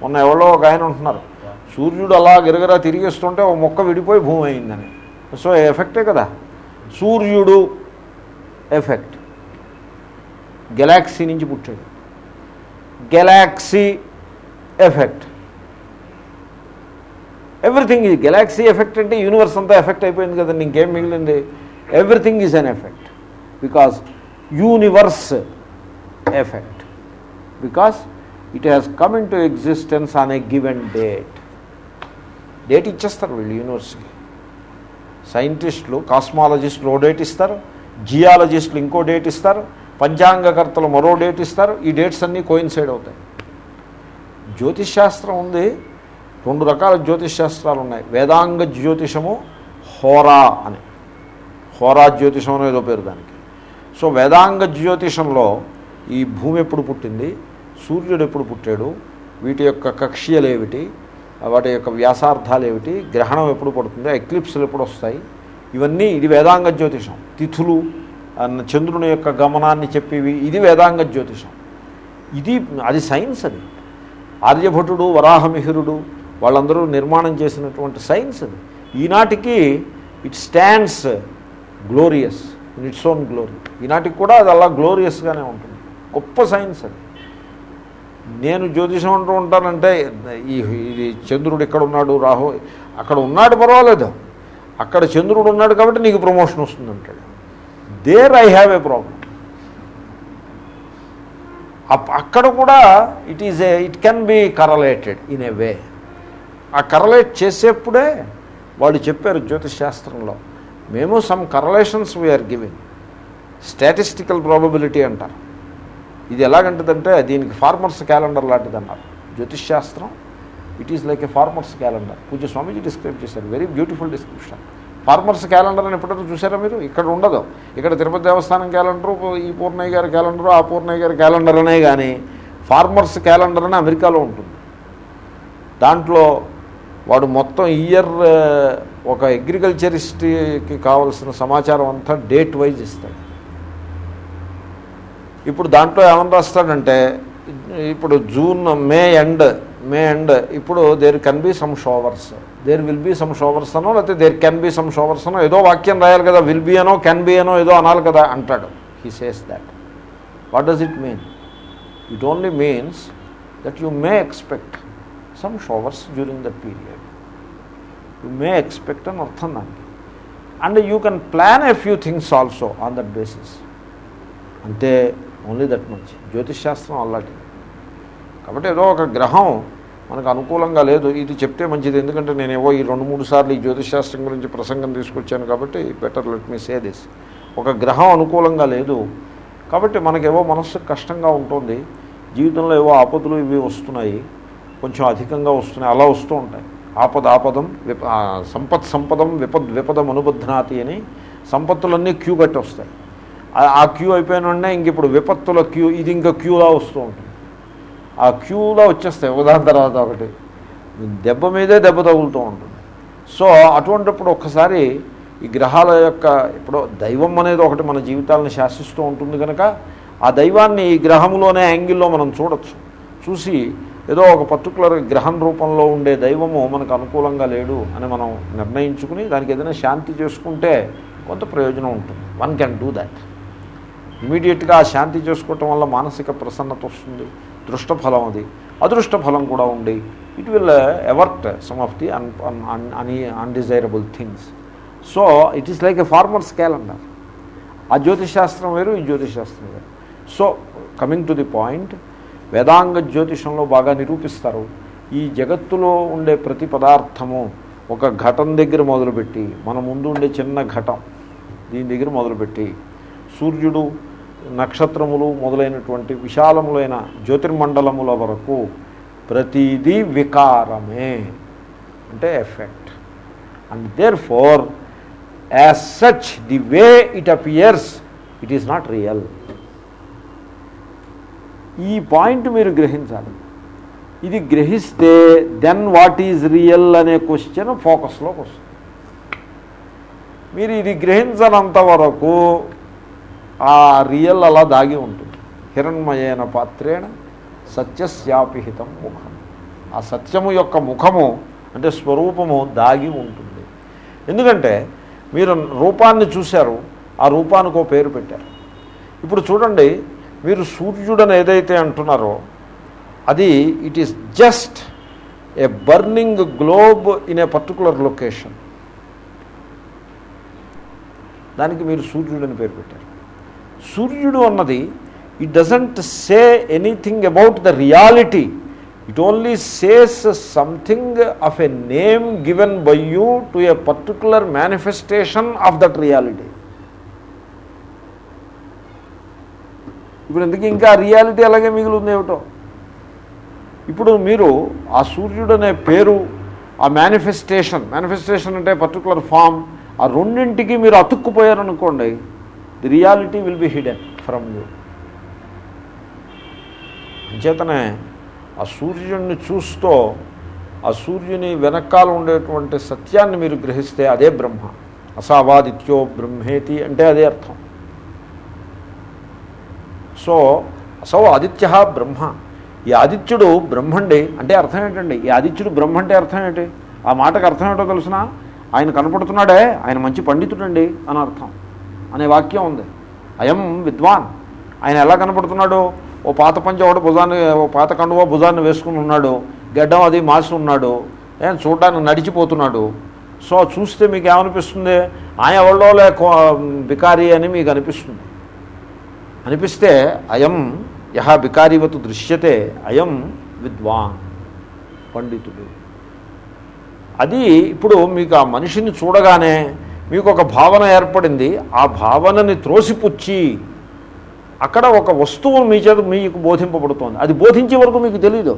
మొన్న ఎవరో ఒక ఆయన ఉంటున్నారు. సూర్యుడు అలా గిరగరా తిరిగేస్తుంటే ఒక మొక్క విడిపోయి భూమి అయిందని. సో ఎఫెక్టే కదా. సూర్యుడు ఎఫెక్ట్. గెలాక్సీ నుంచి పుట్టాడు. Galaxy effect. ఎవ్రీథింగ్ ఇది గెలాక్సీ ఎఫెక్ట్ అంటే యూనివర్స్ అంతా ఎఫెక్ట్ అయిపోయింది కదండి ఇంకేం మిగిలింది? Everything is an effect. Because universe effect. Because it has come into existence on a given date. Date ఇచ్చేస్తారు వీళ్ళు యూనివర్స్కి. సైంటిస్టులు కాస్మాలజిస్టులు ఓ డేట్ ఇస్తారు జియాలజిస్టులు ఇంకో డేట్ ఇస్తారు పంచాంగకర్తలు మరో డేట్ ఇస్తారు ఈ డేట్స్ అన్నీ కోయిన్సైడ్ అవుతాయి. జ్యోతిష్ శాస్త్రం ఉంది రెండు రకాల జ్యోతిష్శాస్త్రాలు ఉన్నాయి వేదాంగ జ్యోతిషము హోరా అని. హోరా జ్యోతిషం అనేదో పేరు దానికి. సో వేదాంగ జ్యోతిషంలో ఈ భూమి ఎప్పుడు పుట్టింది సూర్యుడు ఎప్పుడు పుట్టాడు వీటి యొక్క కక్ష్యలేమిటి వాటి యొక్క వ్యాసార్థాలు ఏమిటి? గ్రహణం ఎప్పుడు పడుతుంది ఎక్లిప్స్లు ఎప్పుడు వస్తాయి? ఇవన్నీ ఇది వేదాంగ జ్యోతిషం. తిథులు అన్న చంద్రుని యొక్క గమనాన్ని చెప్పేవి ఇది వేదాంగ జ్యోతిషం. ఇది అది సైన్స్ అది. ఆర్యభటుడు వరాహమిహిరుడు వాళ్ళందరూ నిర్మాణం చేసినటువంటి సైన్స్ అది. ఈనాటికి it stands glorious in its own glory. ఈనాటికి కూడా అది అలా గ్లోరియస్గానే ఉంటుంది. గొప్ప సైన్స్ అది. నేను జ్యోతిషం అంటూ ఉంటానంటే ఈ ఇది చంద్రుడు ఇక్కడ ఉన్నాడు రాహు అక్కడ ఉన్నాడు పర్వాలేదు. అక్కడ చంద్రుడు ఉన్నాడు కాబట్టి నీకు ప్రమోషన్ వస్తుంది అంటాడు. There I have a problem అక్కడ కూడా it is a it can be correlated in a way ఆ కరలేట్ చేసేప్పుడే వాళ్ళు చెప్పారు జ్యోతిష్ శాస్త్రంలో మేము some correlations we're giving statistical probability అంటారు. ఇది ఎలాగంటదంటే దీనికి ఫార్మర్స్ క్యాలెండర్ లాంటిది అన్నారు జ్యోతిష్ శాస్త్రం it is like a farmers calendar puja Swamiji describe చేశారు. Very beautiful description farmers calendar అని ఎప్పుడైనా చూసారా మీరు? ఇక్కడ ఉండదు. ఇక్కడ తిరుపతి దేవస్థానం క్యాలెండరు ఈ పూర్ణయ్య గారి క్యాలెండరు ఆ పూర్ణయ్య గారి క్యాలెండర్ అనే కానీ ఫార్మర్స్ క్యాలెండర్ అని అమెరికాలో ఉంటుంది. దాంట్లో వాడు మొత్తం ఇయర్ ఒక అగ్రికల్చరిస్ట్కి కావలసిన సమాచారం అంతా డేట్ వైజ్ ఇస్తాడు. ఇప్పుడు దాంట్లో ఏమని రాస్తాడంటే ఇప్పుడు June May end May end ఇప్పుడు there can be some showers there will be some showers అనో లేకపోతే there can be some showers అనో ఏదో వాక్యం రాయాలి కదా విల్ బీ అనో కెన్ బి అనో ఏదో అనాలి కదా అంటాడు. He says that what does it mean it only means that you may expect some showers during that period you may expect అని అర్థం దానికి and you can plan a few things also on that basis అంటే only that much జ్యోతిష్ శాస్త్రం అలాంటిది కాబట్టి ఏదో ఒక గ్రహం మనకు అనుకూలంగా లేదు ఇది చెప్తే మంచిది ఎందుకంటే నేను ఏవో ఈ రెండు మూడు సార్లు ఈ జ్యోతిషాస్త్రం గురించి ప్రసంగం తీసుకొచ్చాను కాబట్టి better let me say this ఒక గ్రహం అనుకూలంగా లేదు కాబట్టి మనకేవో మనస్సుకు కష్టంగా ఉంటుంది జీవితంలో ఏవో ఆపదలు ఇవి వస్తున్నాయి కొంచెం అధికంగా వస్తున్నాయి అలా వస్తూ ఉంటాయి ఆపద ఆపదం విప సంపత్ సంపదం విపద్ విపదం అనుబద్ధనాతి అని సంపత్తులన్నీ క్యూ కట్టి వస్తాయి ఆ- క్యూ అయిపోయిన వెంటనే ఇంక ఇప్పుడు విపత్తుల క్యూ ఇది ఇంకా క్యూలా వస్తూ ఉంటుంది. ఆ క్యూలా వచ్చేస్తాయి ఒకదాని తర్వాత ఒకటి. దెబ్బ మీదే దెబ్బ తగులుతూ ఉంటుంది. సో అటువంటిప్పుడు ఒక్కసారి ఈ గ్రహాల యొక్క ఇప్పుడు దైవం అనేది ఒకటి మన జీవితాలను శాసిస్తూ ఉంటుంది కనుక ఆ దైవాన్ని ఈ గ్రహంలోనే యాంగిల్లో మనం చూడొచ్చు. చూసి ఏదో ఒక పర్టికులర్ గ్రహం రూపంలో ఉండే దైవము మనకు అనుకూలంగా లేడు అని మనం నిర్ణయించుకుని దానికి ఏదైనా శాంతి చేసుకుంటే కొంత ప్రయోజనం ఉంటుంది. వన్ కెన్ డూ దాట్ ఇమీడియట్గా ఆ శాంతి చేసుకోవటం వల్ల మానసిక ప్రసన్నత వస్తుంది దృష్టఫలం అది. అదృష్ట ఫలం కూడా ఉండి it will avert some of the un un undesirable things so it is like a farmers calendar ఆ జ్యోతిశాస్త్రం వేరు ఈ జ్యోతిశాస్త్రం వేరు. So coming to the point వేదాంగ జ్యోతిషంలో బాగా నిరూపిస్తారు. ఈ జగత్తులో ఉండే ప్రతి పదార్థము ఒక ఘటం దగ్గర మొదలుపెట్టి మన ముందు ఉండే చిన్న ఘటం దీని దగ్గర మొదలుపెట్టి సూర్యుడు నక్షత్రములు మొదలైనటువంటి విశాలములైన జ్యోతిర్మండలముల వరకు ప్రతిదీ వికారమే. అంటే effect. And therefore as such the way it appears it is not real ఈ పాయింట్ మీరు గ్రహించాలి. ఇది గ్రహిస్తే దెన్ వాట్ ఈజ్ రియల్ అనే క్వశ్చన్ ఫోకస్లోకి వస్తుంది. మీరు ఇది గ్రహించనంత వరకు ఆ రియల్ అలా దాగి ఉంటుంది. హిరణ్మయైన పాత్రేణ సత్యశాపిహితం ముఖం. ఆ సత్యము యొక్క ముఖము అంటే స్వరూపము దాగి ఉంటుంది. ఎందుకంటే మీరు రూపాన్ని చూశారు ఆ రూపానికి ఓ పేరు పెట్టారు. ఇప్పుడు చూడండి మీరు సూర్యుడని ఏదైతే అంటున్నారో అది it is just a burning globe in a particular location దానికి మీరు సూర్యుడని పేరు పెట్టారు. సూర్యుడు అన్నది it doesn't say anything about the reality it only says something of a name given by you to a particular manifestation of that reality ఇప్పుడు ఎందుకు ఇంకా రియాలిటీ అలాగే మిగిలింది ఏమిటో? ఇప్పుడు మీరు ఆ సూర్యుడు అనే పేరు ఆ మేనిఫెస్టేషన్ మేనిఫెస్టేషన్ అంటే పర్టికులర్ ఫామ్ ఆ రెండింటికి మీరు అతుక్కుపోయారనుకోండి the reality will be hidden from you అంచేతనే ఆ సూర్యుడిని చూస్తూ ఆ సూర్యుని వెనకాల ఉండేటువంటి సత్యాన్ని మీరు గ్రహిస్తే అదే బ్రహ్మ. అసావాదిత్యో బ్రహ్మేతి అంటే అదే అర్థం. సో అసౌ ఆదిత్య బ్రహ్మ. ఈ ఆదిత్యుడు బ్రహ్మండి అంటే అర్థం ఏంటండి? ఈ ఆదిత్యుడు బ్రహ్మ అంటే అర్థం ఏంటి? ఆ మాటకు అర్థం ఏంటో తెలుసిన? ఆయన కనపడుతున్నాడే ఆయన మంచి పండితుడండి అని అర్థం. అనే వాక్యం ఉంది. అయం విద్వాన్. ఆయన ఎలా కనపడుతున్నాడు? ఓ పాత పంచ ఒకటి భుజాన్ని ఓ పాత కండువ భుజాన్ని వేసుకుని ఉన్నాడు. గడ్డం అది మాసి ఉన్నాడు. ఏం చూడడానికి నడిచిపోతున్నాడు. సో చూస్తే మీకు ఏమనిపిస్తుంది? ఆయన ఎవరిలో లేక బికారి అని మీకు అనిపిస్తుంది. అనిపిస్తే అయం యహ బికారివతు దృశ్యతే అయం విద్వాన్ పండితుడు. అది ఇప్పుడు మీకు ఆ మనిషిని చూడగానే మీకు ఒక భావన ఏర్పడింది ఆ భావనని త్రోసిపుచ్చి అక్కడ ఒక వస్తువు మీ చేత మీకు బోధింపబడుతోంది. అది బోధించే వరకు మీకు తెలీదు.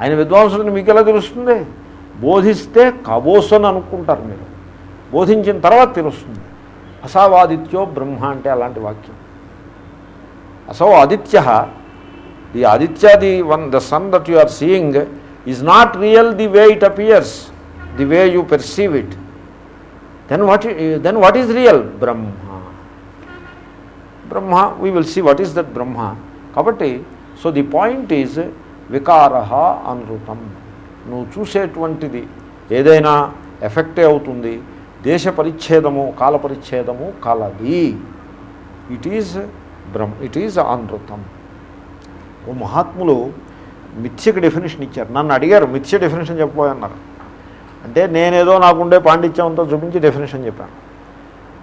ఆయన విద్వాంసుడిని మీకు ఎలా తెలుస్తుంది? బోధిస్తే కబోసని అనుకుంటారు మీరు. బోధించిన తర్వాత తెలుస్తుంది. అసావాదిత్యో బ్రహ్మ అంటే అలాంటి వాక్యం. అసౌ Aditya the Aditya the one the sun that you are seeing is not real the way it appears the way you perceive it. Then what then what is real Brahma Brahma we will see what is that Brahma కాబట్టి so the point is వికార అనృతం నువ్వు చూసేటువంటిది ఏదైనా ఎఫెక్టే అవుతుంది దేశ పరిచ్ఛేదము కాల పరిచ్ఛేదము కలది it is Brahma it is అనృతం ఓ మహాత్ములు మిథ్యకు డెఫినేషన్ ఇచ్చారు నన్ను అడిగారు మిథ్య డెఫినేషన్ చెప్పబోయన్నారు అంటే నేనేదో నాకుండే పాండిత్యంతో చూపించి డెఫినేషన్ చెప్పాను.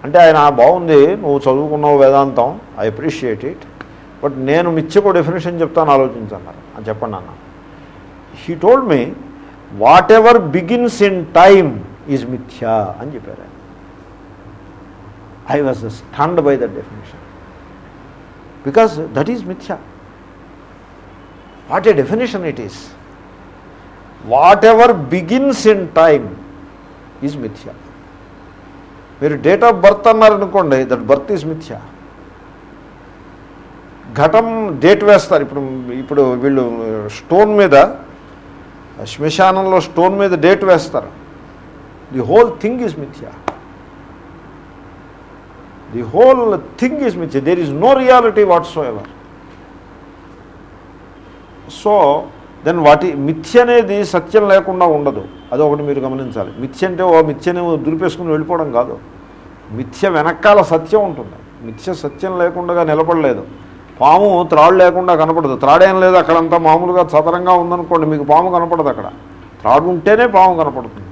అంటే ఆయన బాగుంది నువ్వు చదువుకున్నావు వేదాంతం ఐ అప్రిషియేట్ ఇట్ బట్ నేను మిథ్యకు డెఫినేషన్ చెప్తాను ఆలోచించన్నారు అని చెప్పండి అన్న. He told me whatever begins in time is మిథ్యా అని చెప్పారు ఆయన. I was stand by that definition because that is మిథ్యా. What a definition it is whatever begins in time is మిథ్యా. మీరు డేట్ ఆఫ్ బర్త్ అన్నారనుకోండి దట్ బర్త్ ఈజ్ మిథ్యా. ఘటం డేట్ వేస్తారు. ఇప్పుడు ఇప్పుడు వీళ్ళు స్టోన్ మీద శ్మశానంలో స్టోన్ మీద డేట్ వేస్తారు. ది హోల్ థింగ్ ఈజ్ మిథ్యా. ది హోల్ థింగ్ ఈజ్ మిథ్యా. There is no reality whatsoever so then వాటి మిథ్య అనేది సత్యం లేకుండా ఉండదు. అది ఒకటి మీరు గమనించాలి. మిథ్య అంటే ఓ మిథ్యని దురిపేసుకుని వెళ్ళిపోవడం కాదు. మిథ్య వెనకాల సత్యం ఉంటుంది. మిథ్య సత్యం లేకుండా నిలబడలేదు. పాము త్రాడు లేకుండా కనపడదు. త్రాడేం లేదు అక్కడంతా మామూలుగా చదరంగా ఉందనుకోండి మీకు పాము కనపడదు అక్కడ. త్రాడు ఉంటేనే పాము కనపడుతుంది.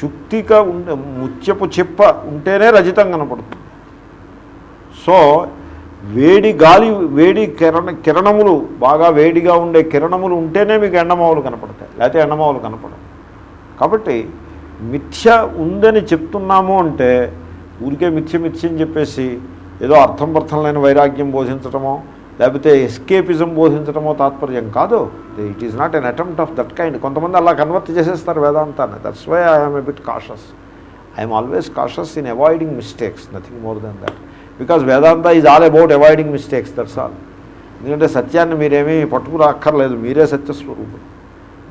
శుక్తిక ఉండే ముత్యపు చెప్ప ఉంటేనే రజితం కనపడుతుంది. సో వేడి గాలి వేడి కిరణ కిరణములు బాగా వేడిగా ఉండే కిరణములు ఉంటేనే మీకు ఎండమావులు కనపడతాయి. లేకపోతే ఎండమావులు కనపడవు. కాబట్టి మిథ్య ఉందని చెప్తున్నాము అంటే ఊరికే మిథ్య మిథ్య అని చెప్పేసి ఏదో అర్థం అర్థం లేని వైరాగ్యం బోధించటమో లేకపోతే ఎస్కేపిజం బోధించటమో తాత్పర్యం కాదు. It is not an attempt of that kind కొంతమంది అలా కన్వర్ట్ చేసేస్తారు వేదాంతాన్ని. That's why I'm a bit cautious I'm always cautious in avoiding mistakes nothing more than that because Vedanta is all about avoiding mistakes that's all ఎందుకంటే సత్యాన్ని మీరేమీ పట్టుకురా అక్కర్లేదు మీరే సత్యస్వరూపుడు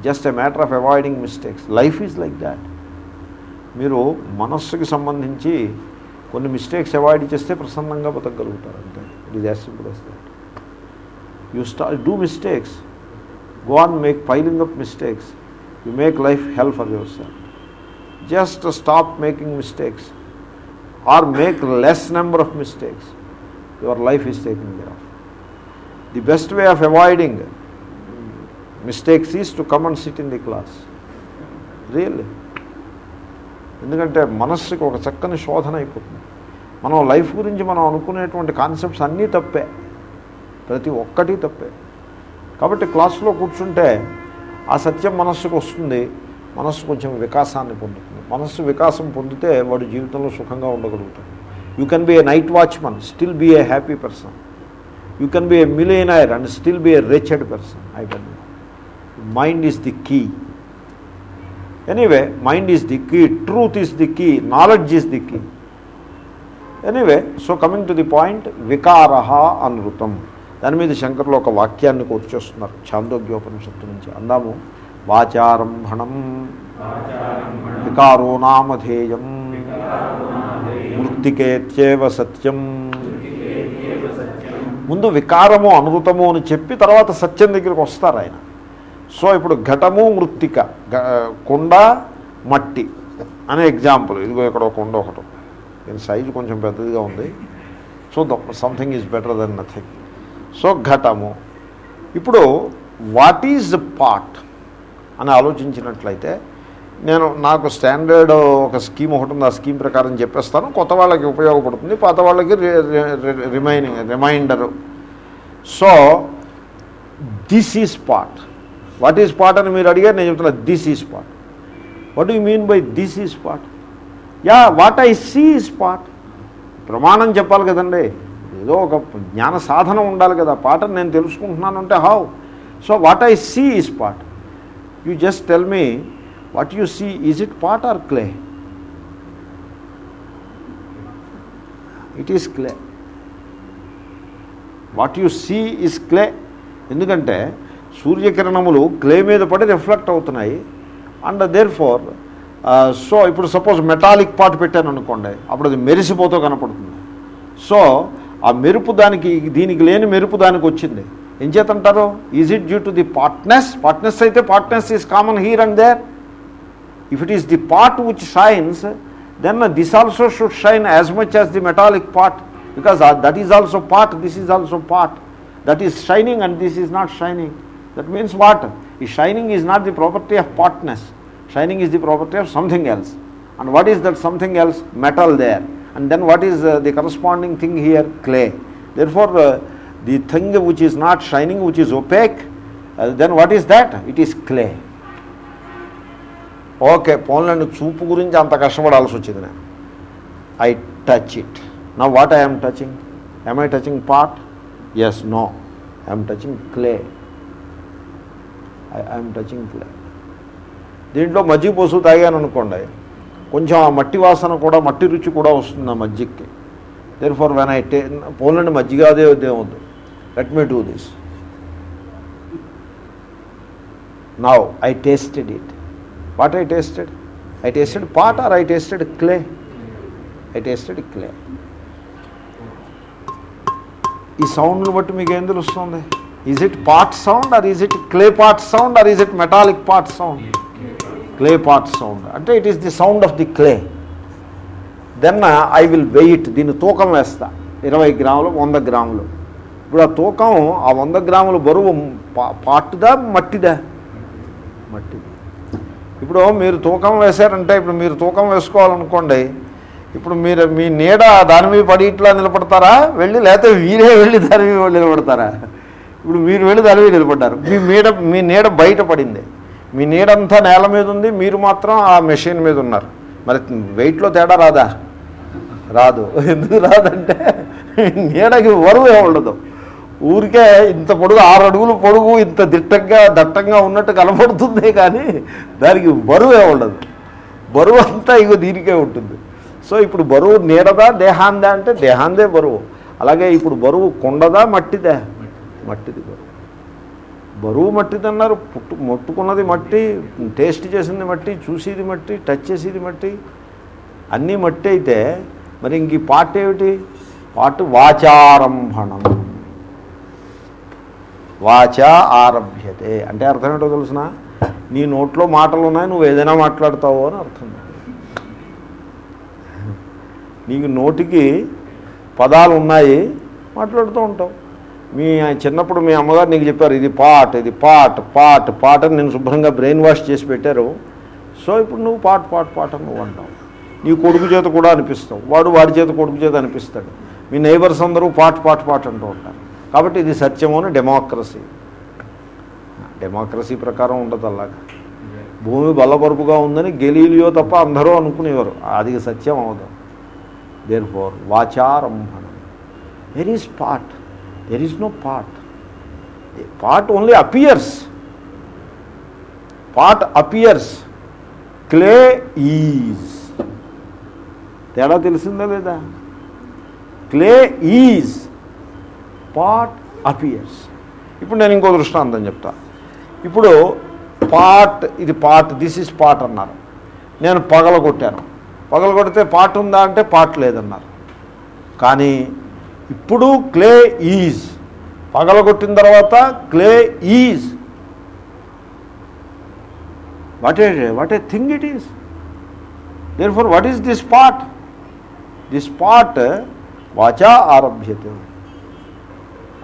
just a matter of avoiding mistakes life is like that మీరు మనస్సుకి సంబంధించి కొన్ని మిస్టేక్స్ అవాయిడ్ చేస్తే ప్రసన్నంగా బతకగలుగుతారు అంతే. It is as simple as that you stop do mistakes go on make piling up mistakes you make life help for yourself just stop making or make less number of mistakes. Your life is taking care of. The best way of avoiding mistakes is to come sit in the class. Really. ఎందుకంటే మనస్సుకి ఒక చక్కని శోధన అయిపోతుంది. మనం life గురించి మనం అనుకునేటువంటి కాన్సెప్ట్స్ అన్నీ తప్పే. ప్రతి ఒక్కటి తప్పే. కాబట్టి క్లాసులో కూర్చుంటే ఆ సత్యం మనస్సుకు వస్తుంది. మనస్సు కొంచెం వికాసాన్ని పొందుతుంది. మనస్సు వికాసం పొందితే వాడు జీవితంలో సుఖంగా ఉండగలుగుతాడు. You can be a night watchman still be a happy person you can be a millionaire and still be a wretched person I can mind is the key anyway mind is the key truth is the key knowledge is the key anyway so coming to the point వికార అనృతం దాని మీద శంకర్లు ఒక వాక్యాన్ని కూర్చొస్తున్నారు. ఛాందోగ్యోపనిషత్తు నుంచి అందాము. వాచారంభణం వికారో నామధేయం మృత్తికేత్యేవ సత్యం ముందు వికారము అనృతము అని చెప్పి తర్వాత సత్యం దగ్గరికి వస్తారు ఆయన. సో ఇప్పుడు ఘటము మృత్తిక కుండ కొండ మట్టి అనే ఎగ్జాంపుల్ ఇదిగో ఇక్కడ ఒక కొండ ఒకటి. దీని సైజు కొంచెం పెద్దదిగా ఉంది. చూద్దాం something is better than nothing so ఘటము. ఇప్పుడు వాట్ ఈజ్ పార్ట్ అని ఆలోచించినట్లయితే నేను నాకు స్టాండర్డ్ ఒక స్కీమ్ ఒకటి ఉంది ఆ స్కీమ్ ప్రకారం చెప్పేస్తాను. కొత్త వాళ్ళకి ఉపయోగపడుతుంది పాత వాళ్ళకి remaining reminder so this is pot what is pot అని మీరు అడిగారు నేను చెప్తున్నా this is pot what you mean by this is pot yeah what I see is pot ప్రమాణం చెప్పాలి కదండి. ఏదో ఒక జ్ఞాన సాధన ఉండాలి కదా. పాటను నేను తెలుసుకుంటున్నాను అంటే how so what I see is pot you just tell me what you see is it pot or clay it is clay what you see is clay ఎందుకంటే సూర్యకిరణములు క్లే మీద పడి రిఫ్లెక్ట్ అవుతున్నాయి. అండ్ దేర్ ఫోర్ సో ఇప్పుడు suppose metallic pot పెట్టాను అనుకోండి. అప్పుడు అది మెరిసిపోతూ కనపడుతుంది. సో ఆ మెరుపు దానికి దీనికి లేని మెరుపు దానికి వచ్చింది. ఏం చేతంటారు? Is it due to the potness potness అయితే potness is common here and there If it is the part which shines, then this also should shine as much as the metallic part, because uh, that is also part. this is also part That is shining and this is not shining. That means what? Shining is not the property of potness. Shining is the property of something else. And what is that something else? Metal there. And then what is uh, the corresponding thing here? Clay. Therefore, uh, the thing which is not shining, which is opaque, uh, then what is that? It is clay. Okay పోన్లండి చూపు గురించి అంత కష్టపడాల్సి వచ్చింది నేను. I touch it. నా what I'm touching am I touching pot yes no I'm touching clay I'm touching clay దీంట్లో మజ్జిగ పోసు తాగాను అనుకోండి. కొంచెం ఆ మట్టి వాసన కూడా మట్టి రుచి కూడా వస్తుంది ఆ మజ్జిగకి. దేర్ ఫార్ వెన్ ఐ టే పోలండి మజ్జిగ అదే వద్దు let me do this now I tasted it what I tasted I tasted pot or I tasted clay I tasted clay ఈ సౌండ్ను బట్టి మీకు ఏం తెలుస్తుంది is it pot sound or is it clay pot sound or is it metallic pot sound clay pot sound అంటే it is the sound of the clay then I will weight దీన్ని తూకం వేస్తా. ఇరవై గ్రాములు వంద గ్రాములు. ఇప్పుడు ఆ తూకం ఆ వంద గ్రాముల బరువు పా- పాటుదా మట్టిదా? మట్టిది. ఇప్పుడు మీరు తూకం వేశారంటే ఇప్పుడు మీరు తూకం వేసుకోవాలనుకోండి ఇప్పుడు మీరు మీ నీడ దాని మీద పడి ఇట్లా నిలబడతారా? వెళ్ళి లేకపోతే వీరే వెళ్ళి దాని మీద నిలబడతారా? ఇప్పుడు మీరు వెళ్ళి దాని మీద నిలబడ్డారు. మీ నీడ మీ నీడ బయట పడింది. మీ నీడంతా నేల మీద ఉంది మీరు మాత్రం ఆ మెషిన్ మీద ఉన్నారు. మరి వెయిట్లో తేడా రాదా? రాదు. ఎందుకు రాదంటే నీడకి వరువు ఉండదు. ఊరికే ఇంత పొడుగు ఆరు అడుగులు పొడుగు ఇంత దిట్టంగా దట్టంగా ఉన్నట్టు కనపడుతుంది కానీ దానికి బరువే ఉండదు. బరువు అంతా ఇగో దీనికే ఉంటుంది. సో ఇప్పుడు బరువు నీడదా దేహాందా అంటే దేహాందే బరువు. అలాగే ఇప్పుడు బరువు కొండదా మట్టిదా? మట్టిది బరువు. బరువు మట్టిది అన్నారు పుట్టు మొట్టుకున్నది మట్టి టేస్ట్ చేసింది మట్టి చూసేది మట్టి టచ్ చేసేది మట్టి అన్నీ మట్టి అయితే మరి ఇంక పాట ఏమిటి? పాటు వాచారంభణం. వాచ ఆరభ్యతే. అంటే అర్థం ఏంటో తెలుసిన? నీ నోట్లో మాటలు ఉన్నాయి నువ్వు ఏదైనా మాట్లాడతావు అని అర్థం. నీకు నోటికి పదాలు ఉన్నాయి మాట్లాడుతూ ఉంటావు. మీ చిన్నప్పుడు మీ అమ్మగారు నీకు చెప్పారు ఇది పాట్ ఇది పాట్ పాట్ పాట అని నేను శుభ్రంగా బ్రెయిన్ వాష్ చేసి పెట్టారు. సో ఇప్పుడు నువ్వు పాట పాట్ పాట నువ్వు అంటావు. నీ కొడుకు చేత కూడా అనిపిస్తావు. వాడు వాడి చేత కొడుకు చేత అనిపిస్తాడు. మీ నైబర్స్ అందరూ పాట్ పాట్ పాట్ అంటూ ఉంటారు. కాబట్టి ఇది సత్యము అని డెమోక్రసీ డెమోక్రసీ ప్రకారం ఉండదు అలాగా. భూమి బలపరుపుగా ఉందని గెలీలియో తప్ప అందరూ అనుకునేవారు. అది సత్యం అవదు. Therefore వాచారంభణం there is pot there is no pot pot only appears pot appears clay is తేడా తెలిసిందా లేదా? Clay is pot appears. ఇప్పుడు నేను ఇంకో దృష్టాంతం చెప్తా. ఇప్పుడు పాట్ ఇది పాట్ దిస్ ఇస్ పాట్ అన్నారు. నేను పగల కొట్టాను. పగల కొడితే పాట్ ఉందా అంటే పాట్ లేదన్నారు. కానీ ఇప్పుడు క్లే ఈజ్. పగల కొట్టిన తర్వాత clay is. What a what a thing it is therefore what is this pot this pot వాచా ఆరభ్యతే.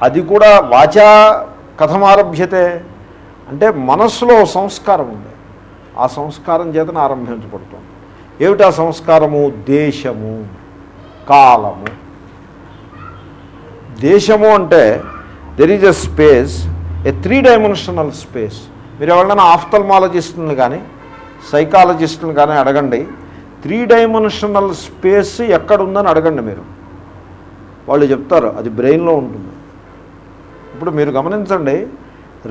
అది కూడా వాచా కథం ఆరభ్యతే అంటే మనస్సులో సంస్కారం ఉంది. ఆ సంస్కారం చేతన ఆరంభించబడుతుంది. ఏమిటి ఆ సంస్కారము? దేశము కాలము. దేశము అంటే there is a space a three dimensional space మీరు ఎవరైనా ఆఫ్థల్మాలజిస్టులను కానీ సైకాలజిస్టులను కానీ అడగండి. త్రీ డైమెన్షనల్ స్పేస్ ఎక్కడుందని అడగండి మీరు. వాళ్ళు చెప్తారు అది బ్రెయిన్లో ఉంటుంది. ఇప్పుడు మీరు గమనించండి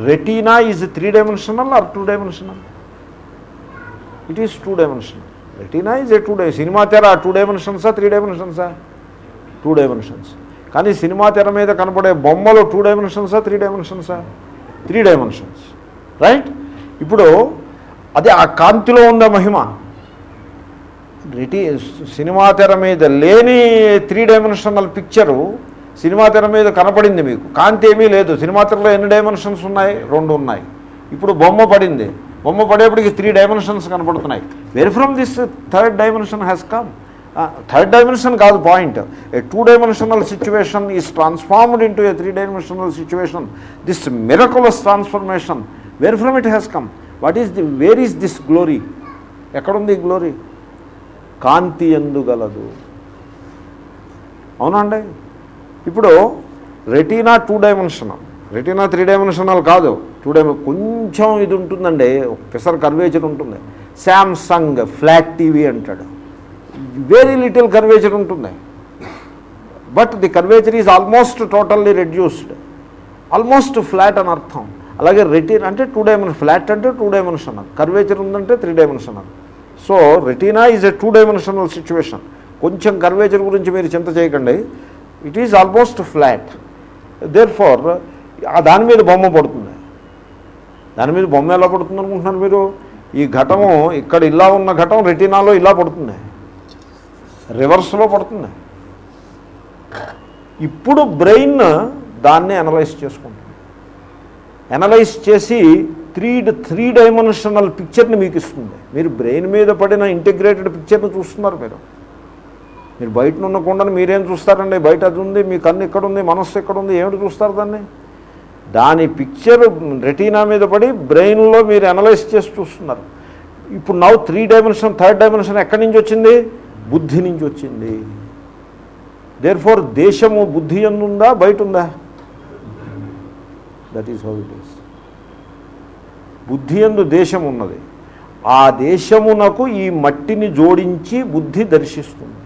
retina is three dimensional or two dimensional it is two dimensional retina is a two die cinema తెర టూ డైమెన్షన్సా త్రీ డైమెన్షన్సా టూ డైమెన్షన్స్ కానీ సినిమా తెర మీద కనపడే బొమ్మలు టూ డైమెన్షన్సా త్రీ డైమెన్షన్సా త్రీ డైమెన్షన్స్ రైట్ ఇప్పుడు అది ఆ కాంతిలో ఉందా మహిమ. రెటీ సినిమా తెర మీద లేని త్రీ డైమెన్షనల్ పిక్చరు సినిమా తెర మీద కనపడింది మీకు. కాంతి ఏమీ లేదు. సినిమా తెరలో ఎన్ని డైమెన్షన్స్ ఉన్నాయి? రెండు ఉన్నాయి. ఇప్పుడు బొమ్మ పడింది. బొమ్మ పడేప్పటికి త్రీ డైమెన్షన్స్ కనపడుతున్నాయి. Very from this third dimension has come third dimension కాదు point a two dimensional situation is transformed into a three dimensional situation this miraculous transformation where from it has come what is the where is this glory ఎక్కడుంది ఈ glory కాంతి ఎందుగలదు? అవునండి ఇప్పుడు retina two dimensional. Retina three dimensional కాదు. Two డైమె కొంచెం ఇది ఉంటుందండి. పిసర్ కర్వేచర్ ఉంటుంది. శాంసంగ్ ఫ్లాట్ టీవీ అంటాడు. వెరీ లిటిల్ కర్వేచర్ ఉంటుంది. But the curvature is almost totally reduced. Almost flat అని అర్థం. అలాగే రెటీన్ అంటే టూ డైమెన్షన్ ఫ్లాట్ అంటే టూ డైమెన్షనల్. కర్వేచర్ ఉందంటే three dimensional. So retina is a two dimensional situation. కొంచెం curvature గురించి మీరు చింత చేయకండి. It is almost flat therefore దాని మీద బొమ్మ పడుతుంది. దాని మీద బొమ్మ ఎలా పడుతుంది అనుకుంటున్నారు మీరు? ఈ ఘటము ఇక్కడ ఇలా ఉన్న ఘటం రెటీనాలో ఇలా పడుతుంది. రివర్స్లో పడుతుంది. ఇప్పుడు బ్రెయిన్ దాన్ని అనలైజ్ చేసుకుంటుంది. అనలైజ్ చేసి త్రీ త్రీ డైమెన్షనల్ పిక్చర్ని మీకు ఇస్తుంది. మీరు బ్రెయిన్ మీద పడిన ఇంటిగ్రేటెడ్ పిక్చర్ని చూస్తున్నారు మీరు. మీరు బయట ఉన్న కుండను మీరేం చూస్తారండి? బయట అది ఉంది మీ కన్ను ఇక్కడ ఉంది మనస్సు ఎక్కడ ఉంది ఏమిటి చూస్తారు దాన్ని? దాని పిక్చర్ రెటీనా మీద పడి బ్రెయిన్లో మీరు అనలైజ్ చేసి చూస్తున్నారు. ఇప్పుడు నవ్వు త్రీ డైమెన్షన్ థర్డ్ డైమెన్షన్ ఎక్కడి నుంచి వచ్చింది? బుద్ధి నుంచి వచ్చింది. దేర్ ఫోర్ దేశము బుద్ధి ఎందుందా బయట ఉందా? That is how it is బుద్ధి ఎందు దేశం ఉన్నది. ఆ దేశమునకు ఈ మట్టిని జోడించి బుద్ధి దర్శిస్తుంది.